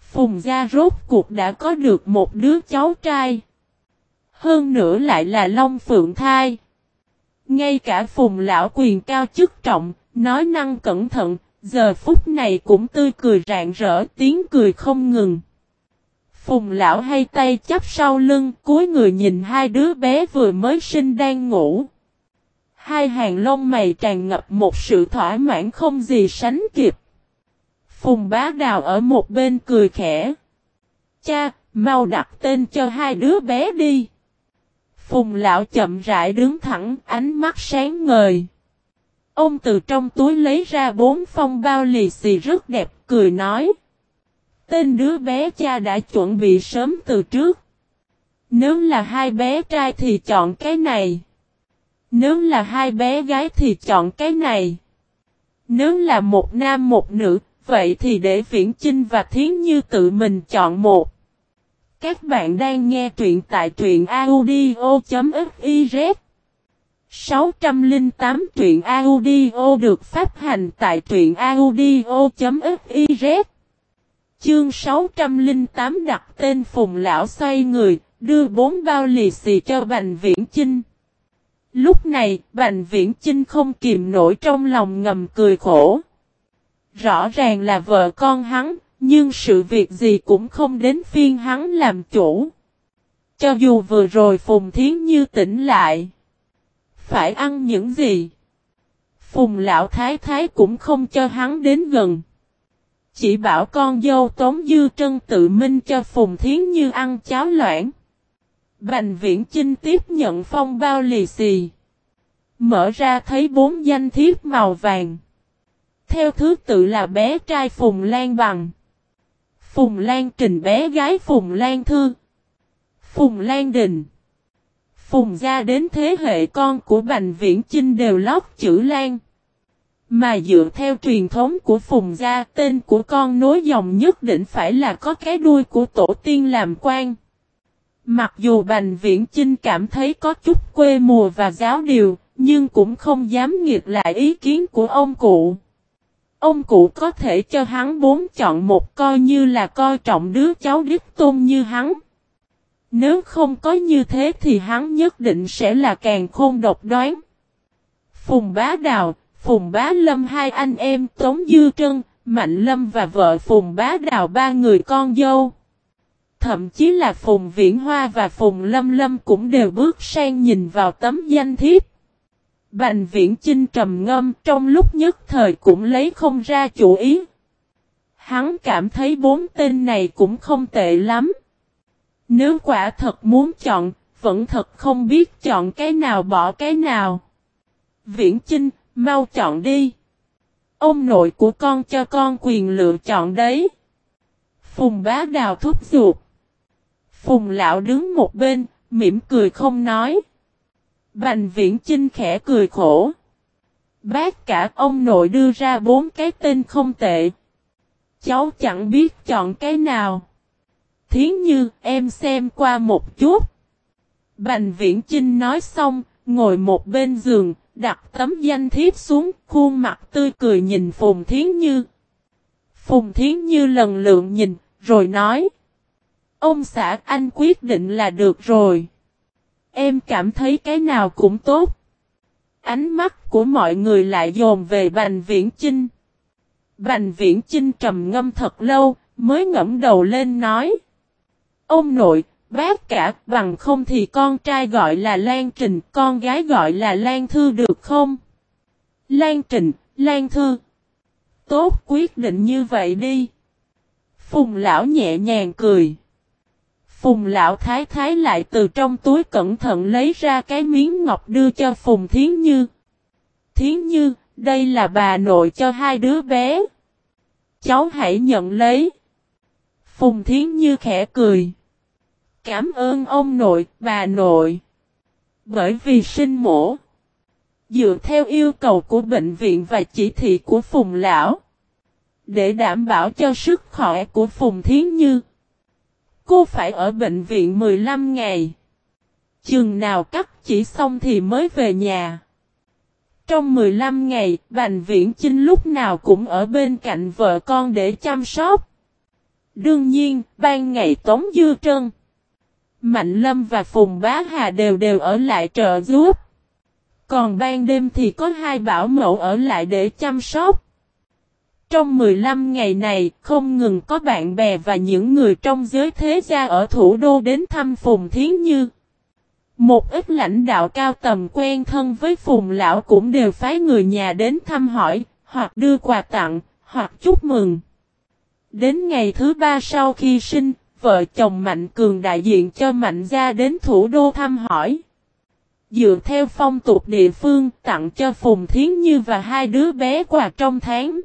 Phùng gia rốt cuộc đã có được một đứa cháu trai. Hơn nữa lại là Long Phượng thai. Ngay cả phùng lão quyền cao chức trọng, nói năng cẩn thận, giờ phút này cũng tươi cười rạng rỡ tiếng cười không ngừng. Phùng lão hay tay chắp sau lưng, cúi người nhìn hai đứa bé vừa mới sinh đang ngủ. Hai hàng lông mày tràn ngập một sự thỏa mãn không gì sánh kịp. Phùng bá đào ở một bên cười khẽ. Cha, mau đặt tên cho hai đứa bé đi. Phùng lão chậm rãi đứng thẳng, ánh mắt sáng ngời. Ông từ trong túi lấy ra bốn phong bao lì xì rất đẹp, cười nói. Tên đứa bé cha đã chuẩn bị sớm từ trước. Nếu là hai bé trai thì chọn cái này. Nếu là hai bé gái thì chọn cái này. Nếu là một nam một nữ, vậy thì để Viễn Chinh và Thiến Như tự mình chọn một. Các bạn đang nghe truyện tại truyện audio.fif 608 truyện audio được phát hành tại truyện audio.fiz Chương 608 đặt tên Phùng Lão xoay người, đưa bốn bao lì xì cho Bành Viễn Chinh. Lúc này, Bành Viễn Chinh không kìm nổi trong lòng ngầm cười khổ. Rõ ràng là vợ con hắn, nhưng sự việc gì cũng không đến phiên hắn làm chủ. Cho dù vừa rồi Phùng Thiến Như tỉnh lại. Phải ăn những gì? Phùng Lão Thái Thái cũng không cho hắn đến gần. Chỉ bảo con dâu Tống Dư Trân tự minh cho Phùng Thiến Như ăn cháo loãng. Bành viễn Chinh tiếp nhận phong bao lì xì. Mở ra thấy bốn danh thiếp màu vàng. Theo thứ tự là bé trai Phùng Lan Bằng. Phùng Lan Trình bé gái Phùng Lan Thư. Phùng Lan Đình. Phùng gia đến thế hệ con của Bành Viễn Chinh đều lót chữ Lan. Mà dựa theo truyền thống của Phùng gia, tên của con nối dòng nhất định phải là có cái đuôi của tổ tiên làm quan. Mặc dù Bành Viễn Chinh cảm thấy có chút quê mùa và giáo điều, nhưng cũng không dám nghiệt lại ý kiến của ông cụ. Ông cụ có thể cho hắn bốn chọn một coi như là coi trọng đứa cháu đích tôn như hắn. Nếu không có như thế thì hắn nhất định sẽ là càng khôn độc đoán. Phùng Bá Đào, Phùng Bá Lâm hai anh em Tống Dư Trân, Mạnh Lâm và vợ Phùng Bá Đào ba người con dâu. Thậm chí là Phùng Viễn Hoa và Phùng Lâm Lâm cũng đều bước sang nhìn vào tấm danh thiếp. Bành Viễn Chinh trầm ngâm trong lúc nhất thời cũng lấy không ra chủ ý. Hắn cảm thấy bốn tên này cũng không tệ lắm. Nếu quả thật muốn chọn, vẫn thật không biết chọn cái nào bỏ cái nào. Viễn Chinh, mau chọn đi. Ông nội của con cho con quyền lựa chọn đấy. Phùng bá đào thúc giục. Phùng lão đứng một bên, mỉm cười không nói. Bành viễn chinh khẽ cười khổ. Bác cả ông nội đưa ra bốn cái tên không tệ. Cháu chẳng biết chọn cái nào. Thiến như em xem qua một chút. Bành viễn chinh nói xong, ngồi một bên giường, đặt tấm danh thiếp xuống, khuôn mặt tươi cười nhìn Phùng Thiến Như. Phùng Thiến Như lần lượng nhìn, rồi nói. Ông xã anh quyết định là được rồi. Em cảm thấy cái nào cũng tốt. Ánh mắt của mọi người lại dồn về Bành Viễn Chinh. Bành Viễn Chinh trầm ngâm thật lâu, mới ngẫm đầu lên nói. Ông nội, bác cả, bằng không thì con trai gọi là Lan Trình, con gái gọi là Lan Thư được không? Lan Trình, Lan Thư. Tốt quyết định như vậy đi. Phùng lão nhẹ nhàng cười. Phùng lão thái thái lại từ trong túi cẩn thận lấy ra cái miếng ngọc đưa cho Phùng Thiến Như. Thiến Như, đây là bà nội cho hai đứa bé. Cháu hãy nhận lấy. Phùng Thiến Như khẽ cười. Cảm ơn ông nội, bà nội. Bởi vì sinh mổ. Dựa theo yêu cầu của bệnh viện và chỉ thị của Phùng Lão. Để đảm bảo cho sức khỏe của Phùng Thiến Như. Cô phải ở bệnh viện 15 ngày. Chừng nào cắt chỉ xong thì mới về nhà. Trong 15 ngày, Bành Viễn Chinh lúc nào cũng ở bên cạnh vợ con để chăm sóc. Đương nhiên, ban ngày Tống Dư Trân, Mạnh Lâm và Phùng Bá Hà đều đều ở lại trợ giúp. Còn ban đêm thì có hai bảo mẫu ở lại để chăm sóc. Trong 15 ngày này, không ngừng có bạn bè và những người trong giới thế gia ở thủ đô đến thăm Phùng Thiến Như. Một ít lãnh đạo cao tầm quen thân với Phùng Lão cũng đều phái người nhà đến thăm hỏi, hoặc đưa quà tặng, hoặc chúc mừng. Đến ngày thứ ba sau khi sinh, vợ chồng Mạnh Cường đại diện cho Mạnh gia đến thủ đô thăm hỏi. Dựa theo phong tục địa phương tặng cho Phùng Thiến Như và hai đứa bé quà trong tháng.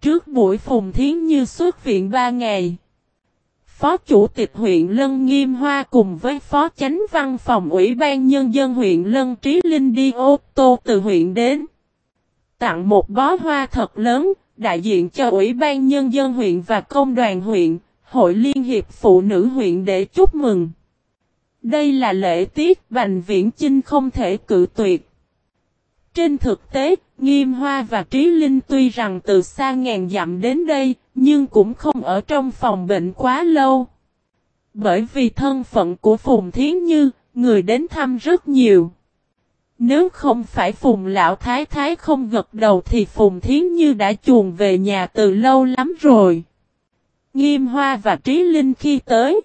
Trước buổi Phùng Thiến Như xuất viện ba ngày. Phó Chủ tịch huyện Lân Nghiêm Hoa cùng với Phó Chánh Văn phòng Ủy ban Nhân dân huyện Lân Trí Linh đi ô tô từ huyện đến. Tặng một bó hoa thật lớn, đại diện cho Ủy ban Nhân dân huyện và Công đoàn huyện, Hội Liên hiệp Phụ nữ huyện để chúc mừng. Đây là lễ tiết Bành Viễn Chinh không thể cự tuyệt. Trên thực tế, Nghiêm Hoa và Trí Linh tuy rằng từ xa ngàn dặm đến đây, nhưng cũng không ở trong phòng bệnh quá lâu. Bởi vì thân phận của Phùng Thiến Như, người đến thăm rất nhiều. Nếu không phải Phùng Lão Thái Thái không gật đầu thì Phùng Thiến Như đã chuồn về nhà từ lâu lắm rồi. Nghiêm Hoa và Trí Linh khi tới.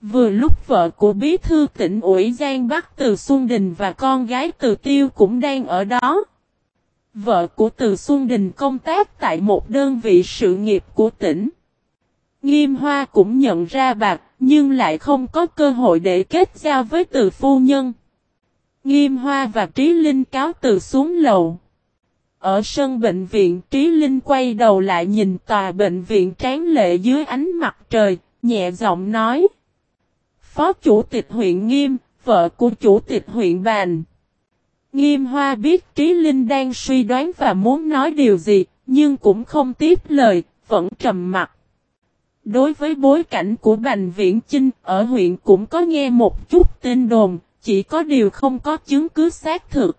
Vừa lúc vợ của bí thư tỉnh ủy Giang Bắc từ Xuân Đình và con gái từ Tiêu cũng đang ở đó. Vợ của Từ Xuân Đình công tác tại một đơn vị sự nghiệp của tỉnh. Nghiêm Hoa cũng nhận ra bạc, nhưng lại không có cơ hội để kết giao với từ phu nhân. Nghiêm Hoa và Trí Linh cáo từ xuống lầu. Ở sân bệnh viện Trí Linh quay đầu lại nhìn tòa bệnh viện tráng lệ dưới ánh mặt trời, nhẹ giọng nói. Phó Chủ tịch huyện Nghiêm, vợ của Chủ tịch huyện Bàn. Nghiêm Hoa biết Trí Linh đang suy đoán và muốn nói điều gì, nhưng cũng không tiếp lời, vẫn trầm mặt. Đối với bối cảnh của Bành Viễn Chinh, ở huyện cũng có nghe một chút tin đồn, chỉ có điều không có chứng cứ xác thực.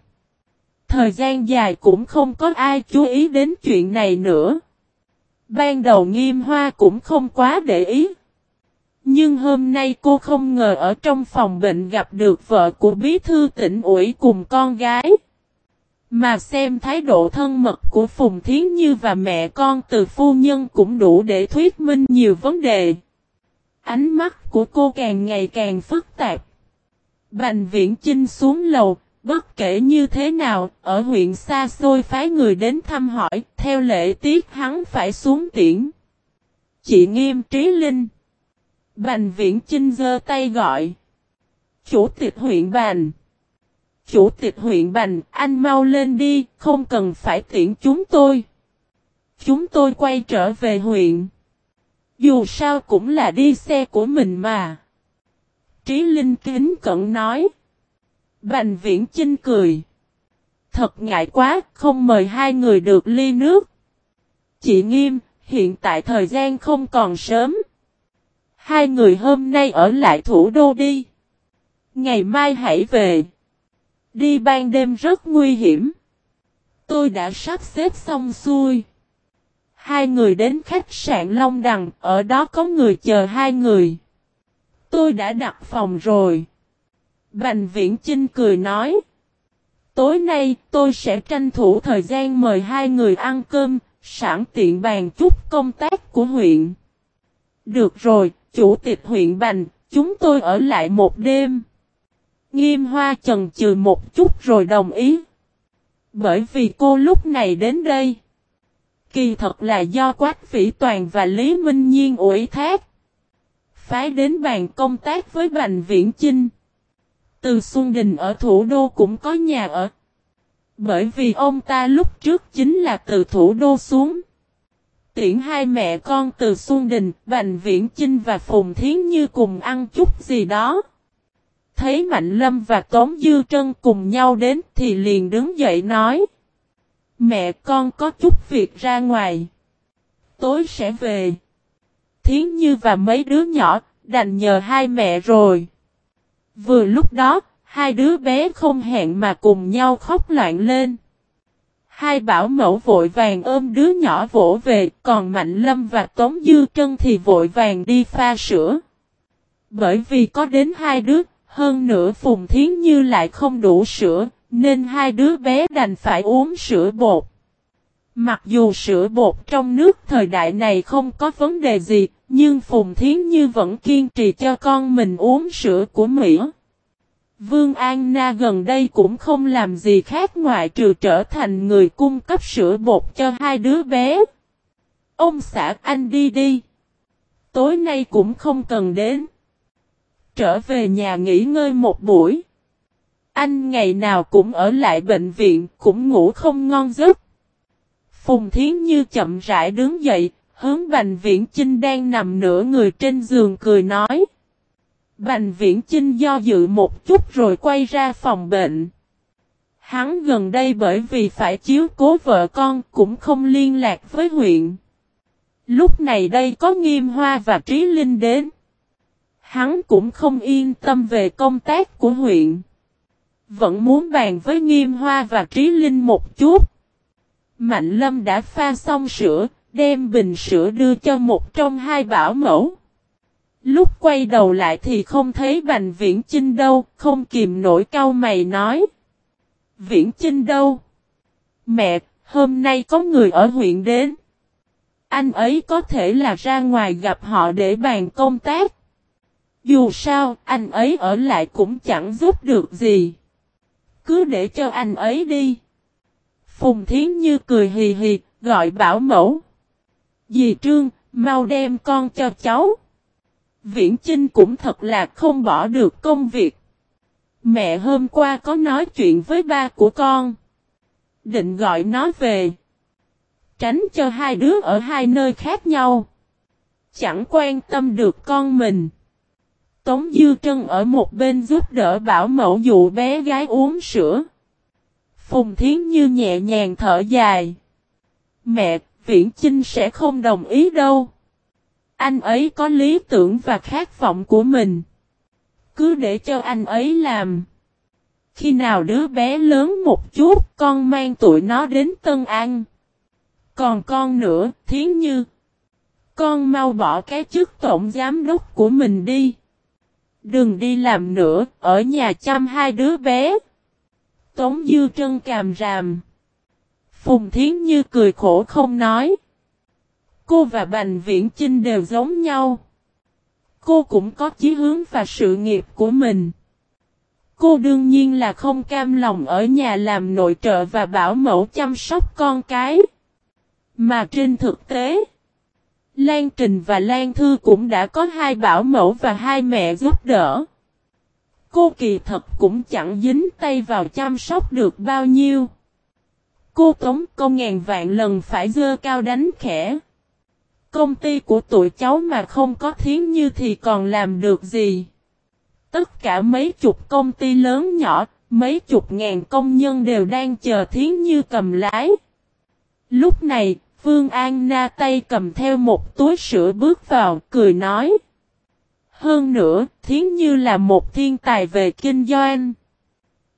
Thời gian dài cũng không có ai chú ý đến chuyện này nữa. Ban đầu Nghiêm Hoa cũng không quá để ý. Nhưng hôm nay cô không ngờ ở trong phòng bệnh gặp được vợ của bí thư tỉnh ủy cùng con gái. Mà xem thái độ thân mật của Phùng Thiến Như và mẹ con từ phu nhân cũng đủ để thuyết minh nhiều vấn đề. Ánh mắt của cô càng ngày càng phức tạp. Bành viễn chinh xuống lầu, bất kể như thế nào, ở huyện xa xôi phái người đến thăm hỏi, theo lễ tiết hắn phải xuống tiễn. Chị Nghiêm Trí Linh Bành viễn Trinh giơ tay gọi. Chủ tịch huyện Bành. Chủ tịch huyện Bành, anh mau lên đi, không cần phải tiễn chúng tôi. Chúng tôi quay trở về huyện. Dù sao cũng là đi xe của mình mà. Trí Linh kính cận nói. Bành viễn Trinh cười. Thật ngại quá, không mời hai người được ly nước. Chị Nghiêm, hiện tại thời gian không còn sớm. Hai người hôm nay ở lại thủ đô đi. Ngày mai hãy về. Đi ban đêm rất nguy hiểm. Tôi đã sắp xếp xong xuôi. Hai người đến khách sạn Long Đằng, ở đó có người chờ hai người. Tôi đã đặt phòng rồi. Bành viễn Chinh cười nói. Tối nay tôi sẽ tranh thủ thời gian mời hai người ăn cơm, sẵn tiện bàn chút công tác của huyện. Được rồi, chủ tịch huyện Bành, chúng tôi ở lại một đêm. Nghiêm hoa chần chừ một chút rồi đồng ý. Bởi vì cô lúc này đến đây. kỳ thật là do Quách Vĩ Toàn và Lý Minh Nhiên ủy thác. Phái đến bàn công tác với Bành Viễn Chinh. Từ Xuân Đình ở thủ đô cũng có nhà ở. Bởi vì ông ta lúc trước chính là từ thủ đô xuống. Tiễn hai mẹ con từ Xuân Đình, Bành Viễn Chinh và Phùng Thiến Như cùng ăn chút gì đó. Thấy Mạnh Lâm và Tống Dư Trân cùng nhau đến thì liền đứng dậy nói. Mẹ con có chút việc ra ngoài. Tối sẽ về. Thiến Như và mấy đứa nhỏ đành nhờ hai mẹ rồi. Vừa lúc đó, hai đứa bé không hẹn mà cùng nhau khóc loạn lên. Hai bảo mẫu vội vàng ôm đứa nhỏ vỗ về, còn Mạnh Lâm và Tống Dư Trân thì vội vàng đi pha sữa. Bởi vì có đến hai đứa, hơn nữa Phùng Thiến Như lại không đủ sữa, nên hai đứa bé đành phải uống sữa bột. Mặc dù sữa bột trong nước thời đại này không có vấn đề gì, nhưng Phùng Thiến Như vẫn kiên trì cho con mình uống sữa của Mỹ. Vương An Na gần đây cũng không làm gì khác ngoại trừ trở thành người cung cấp sữa bột cho hai đứa bé. Ông xã anh đi đi. Tối nay cũng không cần đến. Trở về nhà nghỉ ngơi một buổi. Anh ngày nào cũng ở lại bệnh viện, cũng ngủ không ngon giấc. Phùng Thiến Như chậm rãi đứng dậy, hướng Bành Viễn Chinh đang nằm nửa người trên giường cười nói. Bành Viễn Chinh do dự một chút rồi quay ra phòng bệnh. Hắn gần đây bởi vì phải chiếu cố vợ con cũng không liên lạc với huyện. Lúc này đây có Nghiêm Hoa và Trí Linh đến. Hắn cũng không yên tâm về công tác của huyện. Vẫn muốn bàn với Nghiêm Hoa và Trí Linh một chút. Mạnh Lâm đã pha xong sữa, đem bình sữa đưa cho một trong hai bảo mẫu. Lúc quay đầu lại thì không thấy Bành Viễn Chinh đâu, không kìm nổi cau mày nói. Viễn Chinh đâu? Mẹ, hôm nay có người ở huyện đến. Anh ấy có thể là ra ngoài gặp họ để bàn công tác. Dù sao, anh ấy ở lại cũng chẳng giúp được gì. Cứ để cho anh ấy đi. Phùng Thiến Như cười hì hì, gọi bảo mẫu. Dì Trương, mau đem con cho cháu. Viễn Chinh cũng thật là không bỏ được công việc. Mẹ hôm qua có nói chuyện với ba của con. Định gọi nó về. Tránh cho hai đứa ở hai nơi khác nhau. Chẳng quan tâm được con mình. Tống Dư Trân ở một bên giúp đỡ bảo mẫu dụ bé gái uống sữa. Phùng Thiến Như nhẹ nhàng thở dài. Mẹ, Viễn Chinh sẽ không đồng ý đâu. Anh ấy có lý tưởng và khát vọng của mình. Cứ để cho anh ấy làm. Khi nào đứa bé lớn một chút, con mang tụi nó đến Tân An. Còn con nữa, Thiến Như. Con mau bỏ cái chức tổng giám đốc của mình đi. Đừng đi làm nữa, ở nhà chăm hai đứa bé. Tống Dư Trân càm ràm. Phùng Thiến Như cười khổ không nói. Cô và Bành Viễn Chinh đều giống nhau. Cô cũng có chí hướng và sự nghiệp của mình. Cô đương nhiên là không cam lòng ở nhà làm nội trợ và bảo mẫu chăm sóc con cái. Mà trên thực tế, Lan Trình và Lan Thư cũng đã có hai bảo mẫu và hai mẹ giúp đỡ. Cô kỳ thật cũng chẳng dính tay vào chăm sóc được bao nhiêu. Cô tống công ngàn vạn lần phải dơ cao đánh khẽ. Công ty của tụi cháu mà không có thiến như thì còn làm được gì? Tất cả mấy chục công ty lớn nhỏ, mấy chục ngàn công nhân đều đang chờ thiến như cầm lái. Lúc này, Phương An Na tay cầm theo một túi sữa bước vào, cười nói. Hơn nữa, thiến như là một thiên tài về kinh doanh.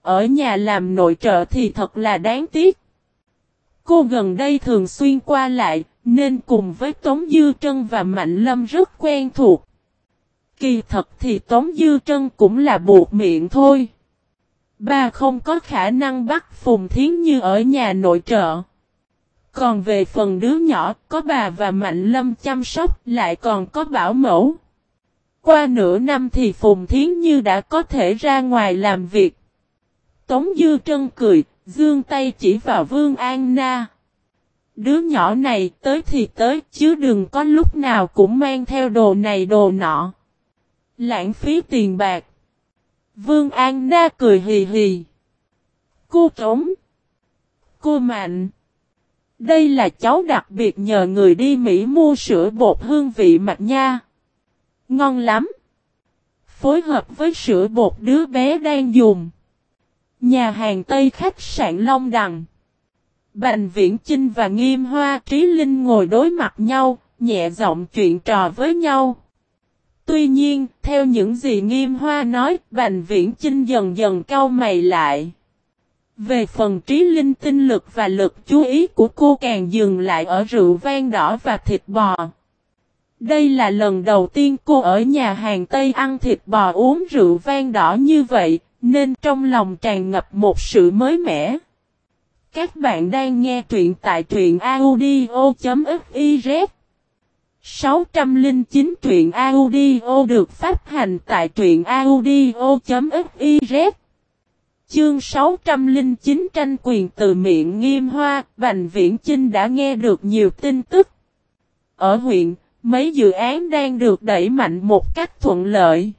Ở nhà làm nội trợ thì thật là đáng tiếc. Cô gần đây thường xuyên qua lại, nên cùng với Tống Dư Trân và Mạnh Lâm rất quen thuộc. Kỳ thật thì Tống Dư Trân cũng là buộc miệng thôi. Bà không có khả năng bắt Phùng Thiến Như ở nhà nội trợ. Còn về phần đứa nhỏ, có bà và Mạnh Lâm chăm sóc, lại còn có bảo mẫu. Qua nửa năm thì Phùng Thiến Như đã có thể ra ngoài làm việc. Tống Dư Trân cười, dương tay chỉ vào Vương An Na. Đứa nhỏ này tới thì tới chứ đừng có lúc nào cũng mang theo đồ này đồ nọ. Lãng phí tiền bạc. Vương An Na cười hì hì. Cô trống. Cô mạnh. Đây là cháu đặc biệt nhờ người đi Mỹ mua sữa bột hương vị mạch nha. Ngon lắm. Phối hợp với sữa bột đứa bé đang dùng. Nhà hàng Tây khách sạn Long Đằng. Bành Viễn Chinh và Nghiêm Hoa Trí Linh ngồi đối mặt nhau, nhẹ giọng chuyện trò với nhau. Tuy nhiên, theo những gì Nghiêm Hoa nói, Bành Viễn Chinh dần dần cau mày lại. Về phần trí linh tinh lực và lực chú ý của cô càng dừng lại ở rượu vang đỏ và thịt bò. Đây là lần đầu tiên cô ở nhà hàng Tây ăn thịt bò uống rượu vang đỏ như vậy, nên trong lòng tràn ngập một sự mới mẻ. Các bạn đang nghe truyện tại truyện audio.fiz 609 truyện audio được phát hành tại truyện audio.fiz Chương 609 tranh quyền từ miệng nghiêm hoa, Bành Viễn Chinh đã nghe được nhiều tin tức. Ở huyện, mấy dự án đang được đẩy mạnh một cách thuận lợi.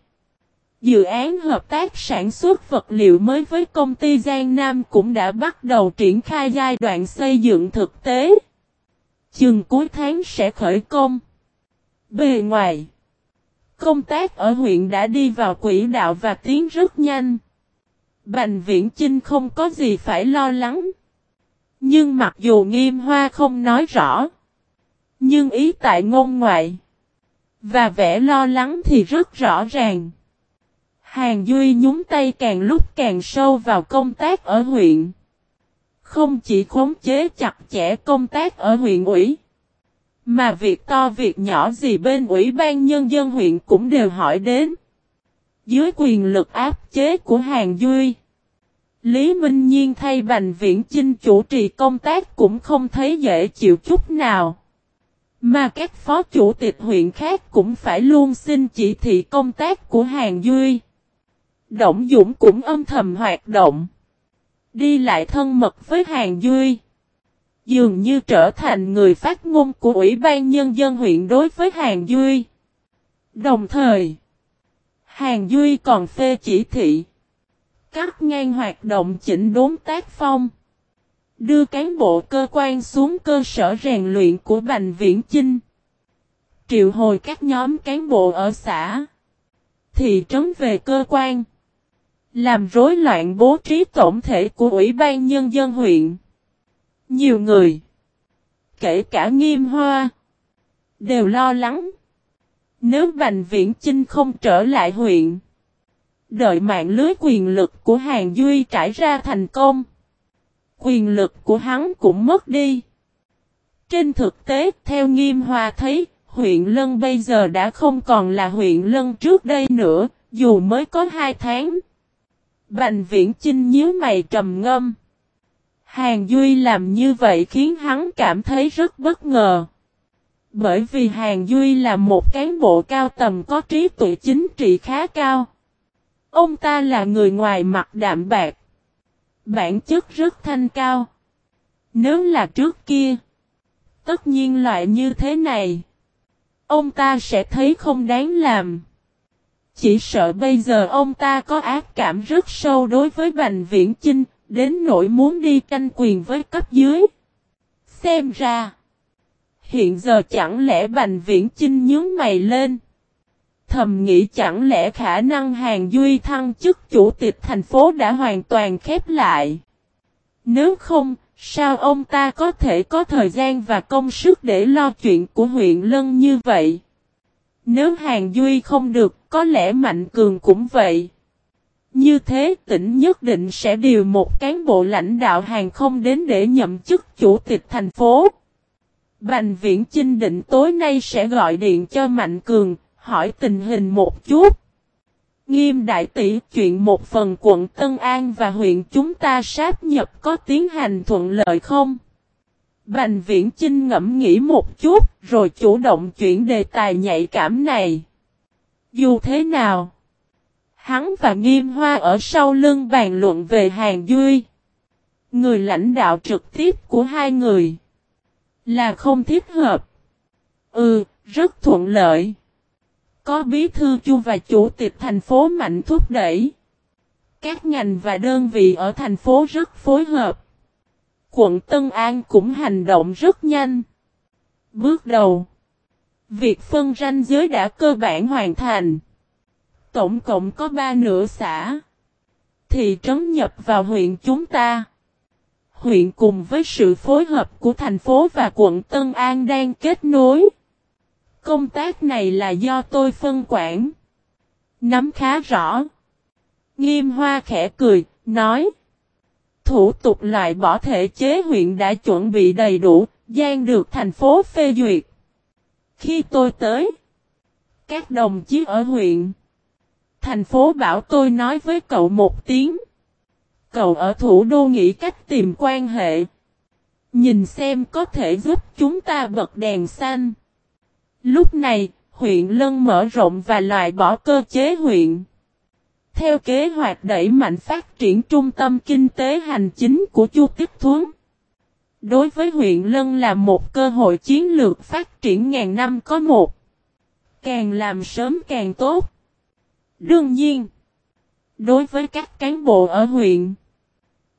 Dự án hợp tác sản xuất vật liệu mới với công ty Giang Nam cũng đã bắt đầu triển khai giai đoạn xây dựng thực tế. Chừng cuối tháng sẽ khởi công. Bề ngoài, công tác ở huyện đã đi vào quỹ đạo và tiến rất nhanh. Bành viễn Chinh không có gì phải lo lắng. Nhưng mặc dù nghiêm hoa không nói rõ. Nhưng ý tại ngôn ngoại. Và vẻ lo lắng thì rất rõ ràng. Hàng Duy nhúng tay càng lúc càng sâu vào công tác ở huyện. Không chỉ khống chế chặt chẽ công tác ở huyện ủy. Mà việc to việc nhỏ gì bên ủy ban nhân dân huyện cũng đều hỏi đến. Dưới quyền lực áp chế của Hàng Duy. Lý Minh Nhiên thay Bành Viễn Chinh chủ trì công tác cũng không thấy dễ chịu chút nào. Mà các phó chủ tịch huyện khác cũng phải luôn xin chỉ thị công tác của Hàng Duy. Động Dũng cũng âm thầm hoạt động. Đi lại thân mật với Hàng Duy. Dường như trở thành người phát ngôn của Ủy ban Nhân dân huyện đối với Hàng Duy. Đồng thời, Hàng Duy còn phê chỉ thị. Cắt ngang hoạt động chỉnh đốn tác phong. Đưa cán bộ cơ quan xuống cơ sở rèn luyện của Bành Viễn Chinh. Triệu hồi các nhóm cán bộ ở xã. Thị trấn về cơ quan. Làm rối loạn bố trí tổng thể của Ủy ban Nhân dân huyện. Nhiều người, kể cả nghiêm hoa, đều lo lắng. Nếu Bành Viễn Chinh không trở lại huyện, đợi mạng lưới quyền lực của Hàng Duy trải ra thành công, quyền lực của hắn cũng mất đi. Trên thực tế, theo nghiêm hoa thấy, huyện Lân bây giờ đã không còn là huyện Lân trước đây nữa, dù mới có hai tháng. Bành viễn Chinh nhíu mày trầm ngâm. Hàng Duy làm như vậy khiến hắn cảm thấy rất bất ngờ. Bởi vì Hàng Duy là một cán bộ cao tầm có trí tuệ chính trị khá cao. Ông ta là người ngoài mặt đạm bạc. Bản chất rất thanh cao. Nếu là trước kia. Tất nhiên loại như thế này. Ông ta sẽ thấy không đáng làm. Chỉ sợ bây giờ ông ta có ác cảm rất sâu đối với Bành Viễn Chinh, đến nỗi muốn đi tranh quyền với cấp dưới. Xem ra, hiện giờ chẳng lẽ Bành Viễn Chinh nhướng mày lên. Thầm nghĩ chẳng lẽ khả năng hàng duy thăng chức chủ tịch thành phố đã hoàn toàn khép lại. Nếu không, sao ông ta có thể có thời gian và công sức để lo chuyện của huyện Lân như vậy? Nếu hàng duy không được, có lẽ Mạnh Cường cũng vậy. Như thế tỉnh nhất định sẽ điều một cán bộ lãnh đạo hàng không đến để nhậm chức chủ tịch thành phố. Bành viễn Chinh định tối nay sẽ gọi điện cho Mạnh Cường, hỏi tình hình một chút. Nghiêm đại tỷ chuyện một phần quận Tân An và huyện chúng ta sáp nhập có tiến hành thuận lợi không? Bành viễn Chinh ngẫm nghĩ một chút rồi chủ động chuyển đề tài nhạy cảm này. Dù thế nào, hắn và Nghiêm Hoa ở sau lưng bàn luận về Hàng Duy. Người lãnh đạo trực tiếp của hai người. Là không thiết hợp. Ừ, rất thuận lợi. Có bí thư chu và chủ tịch thành phố mạnh thúc đẩy. Các ngành và đơn vị ở thành phố rất phối hợp. Quận Tân An cũng hành động rất nhanh. Bước đầu. Việc phân ranh giới đã cơ bản hoàn thành. Tổng cộng có 3 nửa xã. Thị trấn nhập vào huyện chúng ta. Huyện cùng với sự phối hợp của thành phố và quận Tân An đang kết nối. Công tác này là do tôi phân quản. Nắm khá rõ. Nghiêm hoa khẽ cười, nói. Thủ tục loại bỏ thể chế huyện đã chuẩn bị đầy đủ, gian được thành phố phê duyệt. Khi tôi tới, các đồng chí ở huyện, thành phố bảo tôi nói với cậu một tiếng. Cậu ở thủ đô nghĩ cách tìm quan hệ. Nhìn xem có thể giúp chúng ta bật đèn xanh. Lúc này, huyện Lân mở rộng và loại bỏ cơ chế huyện. Theo kế hoạch đẩy mạnh phát triển trung tâm kinh tế hành chính của Chu Tích Thuấn. Đối với huyện Lân là một cơ hội chiến lược phát triển ngàn năm có một. Càng làm sớm càng tốt. Đương nhiên, đối với các cán bộ ở huyện,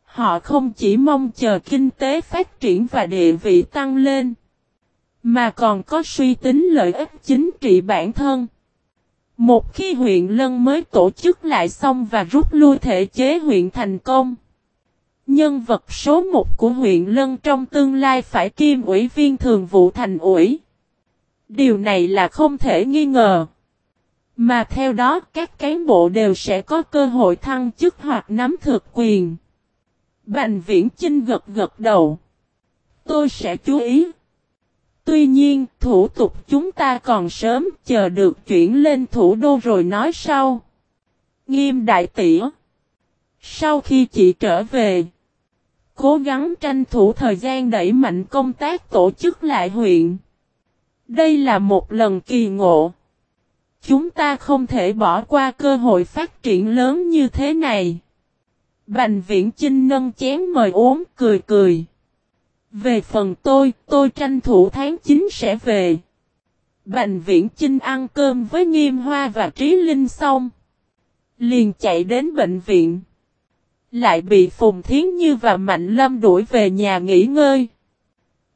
họ không chỉ mong chờ kinh tế phát triển và địa vị tăng lên, mà còn có suy tính lợi ích chính trị bản thân. Một khi huyện Lân mới tổ chức lại xong và rút lui thể chế huyện thành công. Nhân vật số 1 của huyện Lân trong tương lai phải kiêm ủy viên thường vụ thành ủy. Điều này là không thể nghi ngờ. Mà theo đó, các cán bộ đều sẽ có cơ hội thăng chức hoặc nắm thực quyền. Bành viễn Chinh gật gật đầu. Tôi sẽ chú ý. Tuy nhiên, thủ tục chúng ta còn sớm, chờ được chuyển lên thủ đô rồi nói sau. Nghiêm đại tỉa. Sau khi chị trở về, cố gắng tranh thủ thời gian đẩy mạnh công tác tổ chức lại huyện. Đây là một lần kỳ ngộ. Chúng ta không thể bỏ qua cơ hội phát triển lớn như thế này. Bành viễn Chinh nâng chén mời uống cười cười. Về phần tôi, tôi tranh thủ tháng 9 sẽ về. Bành viễn Chinh ăn cơm với Nghiêm Hoa và Trí Linh xong. Liền chạy đến bệnh viện. Lại bị Phùng Thiến Như và Mạnh Lâm đuổi về nhà nghỉ ngơi.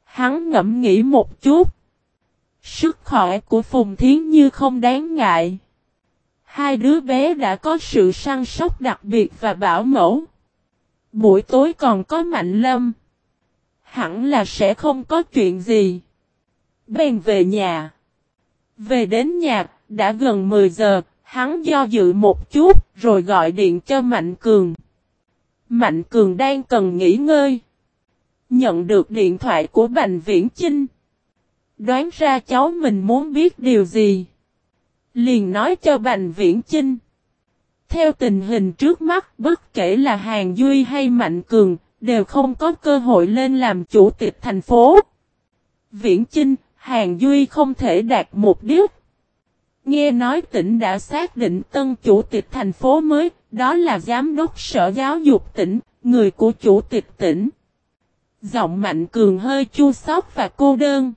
Hắn ngẫm nghĩ một chút. Sức khỏe của Phùng Thiến Như không đáng ngại. Hai đứa bé đã có sự săn sóc đặc biệt và bảo mẫu. Buổi tối còn có Mạnh Lâm. Hẳn là sẽ không có chuyện gì. Bèn về nhà. Về đến nhà, đã gần 10 giờ, hắn do dự một chút, rồi gọi điện cho Mạnh Cường. Mạnh Cường đang cần nghỉ ngơi. Nhận được điện thoại của Bành Viễn Chinh. Đoán ra cháu mình muốn biết điều gì. Liền nói cho Bành Viễn Chinh. Theo tình hình trước mắt, bất kể là Hàng Duy hay Mạnh Cường, đều không có cơ hội lên làm chủ tịch thành phố. Viễn Chinh, Hàng Duy không thể đạt mục đích. Nghe nói tỉnh đã xác định tân chủ tịch thành phố mới, đó là giám đốc sở giáo dục tỉnh, người của chủ tịch tỉnh. Giọng mạnh cường hơi chua xót và cô đơn.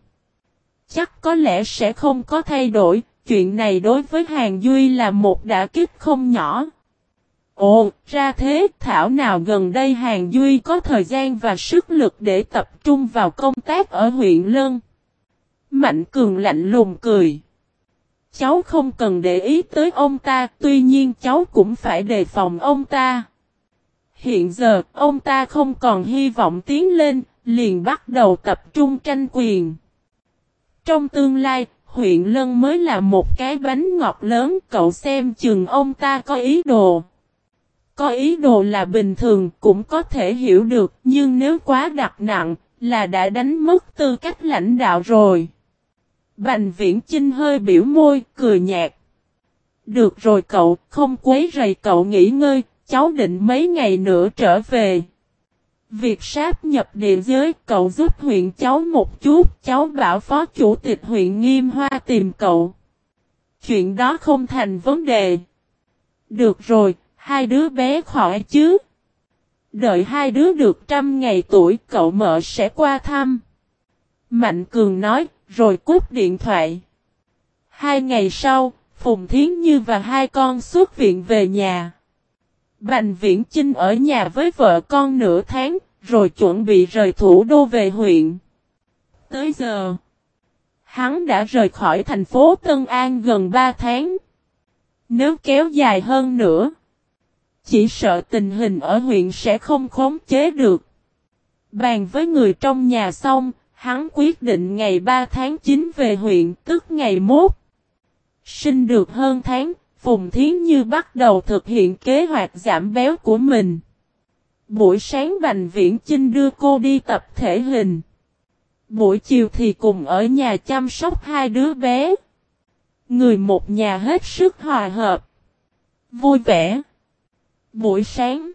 Chắc có lẽ sẽ không có thay đổi, chuyện này đối với Hàng Duy là một đả kích không nhỏ. Ồ, ra thế, thảo nào gần đây Hàng Duy có thời gian và sức lực để tập trung vào công tác ở huyện Lân. Mạnh Cường lạnh lùng cười. Cháu không cần để ý tới ông ta, tuy nhiên cháu cũng phải đề phòng ông ta. Hiện giờ, ông ta không còn hy vọng tiến lên, liền bắt đầu tập trung tranh quyền. Trong tương lai, huyện Lân mới là một cái bánh ngọt lớn, cậu xem chừng ông ta có ý đồ. Có ý đồ là bình thường cũng có thể hiểu được, nhưng nếu quá đặt nặng, là đã đánh mất tư cách lãnh đạo rồi. Bành viễn Chinh hơi biểu môi, cười nhạt. Được rồi cậu, không quấy rầy cậu nghỉ ngơi, cháu định mấy ngày nữa trở về. Việc sáp nhập địa giới cậu giúp huyện cháu một chút, cháu bảo phó chủ tịch huyện Nghiêm Hoa tìm cậu. Chuyện đó không thành vấn đề. Được rồi, hai đứa bé khỏi chứ. Đợi hai đứa được trăm ngày tuổi cậu mợ sẽ qua thăm. Mạnh Cường nói, rồi cúp điện thoại. Hai ngày sau, Phùng Thiến Như và hai con xuất viện về nhà. Bành Viễn Chinh ở nhà với vợ con nửa tháng, rồi chuẩn bị rời thủ đô về huyện. Tới giờ, hắn đã rời khỏi thành phố Tân An gần 3 tháng. Nếu kéo dài hơn nữa, chỉ sợ tình hình ở huyện sẽ không khống chế được. Bàn với người trong nhà xong, hắn quyết định ngày 3 tháng 9 về huyện tức ngày mốt. Sinh được hơn tháng, Phùng Thiến Như bắt đầu thực hiện kế hoạch giảm béo của mình. Buổi sáng Bành Viễn Chinh đưa cô đi tập thể hình. Buổi chiều thì cùng ở nhà chăm sóc hai đứa bé. Người một nhà hết sức hòa hợp. Vui vẻ. Buổi sáng.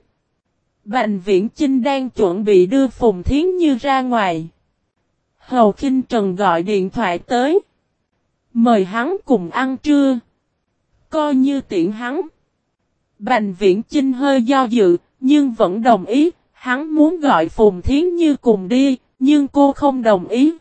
Bành Viễn Chinh đang chuẩn bị đưa Phùng Thiến Như ra ngoài. Hầu Kinh Trần gọi điện thoại tới. Mời hắn cùng ăn trưa. Coi như tiện hắn. Bành Viễn Chinh hơi do dự, nhưng vẫn đồng ý. Hắn muốn gọi Phùng Thiến Như cùng đi, nhưng cô không đồng ý.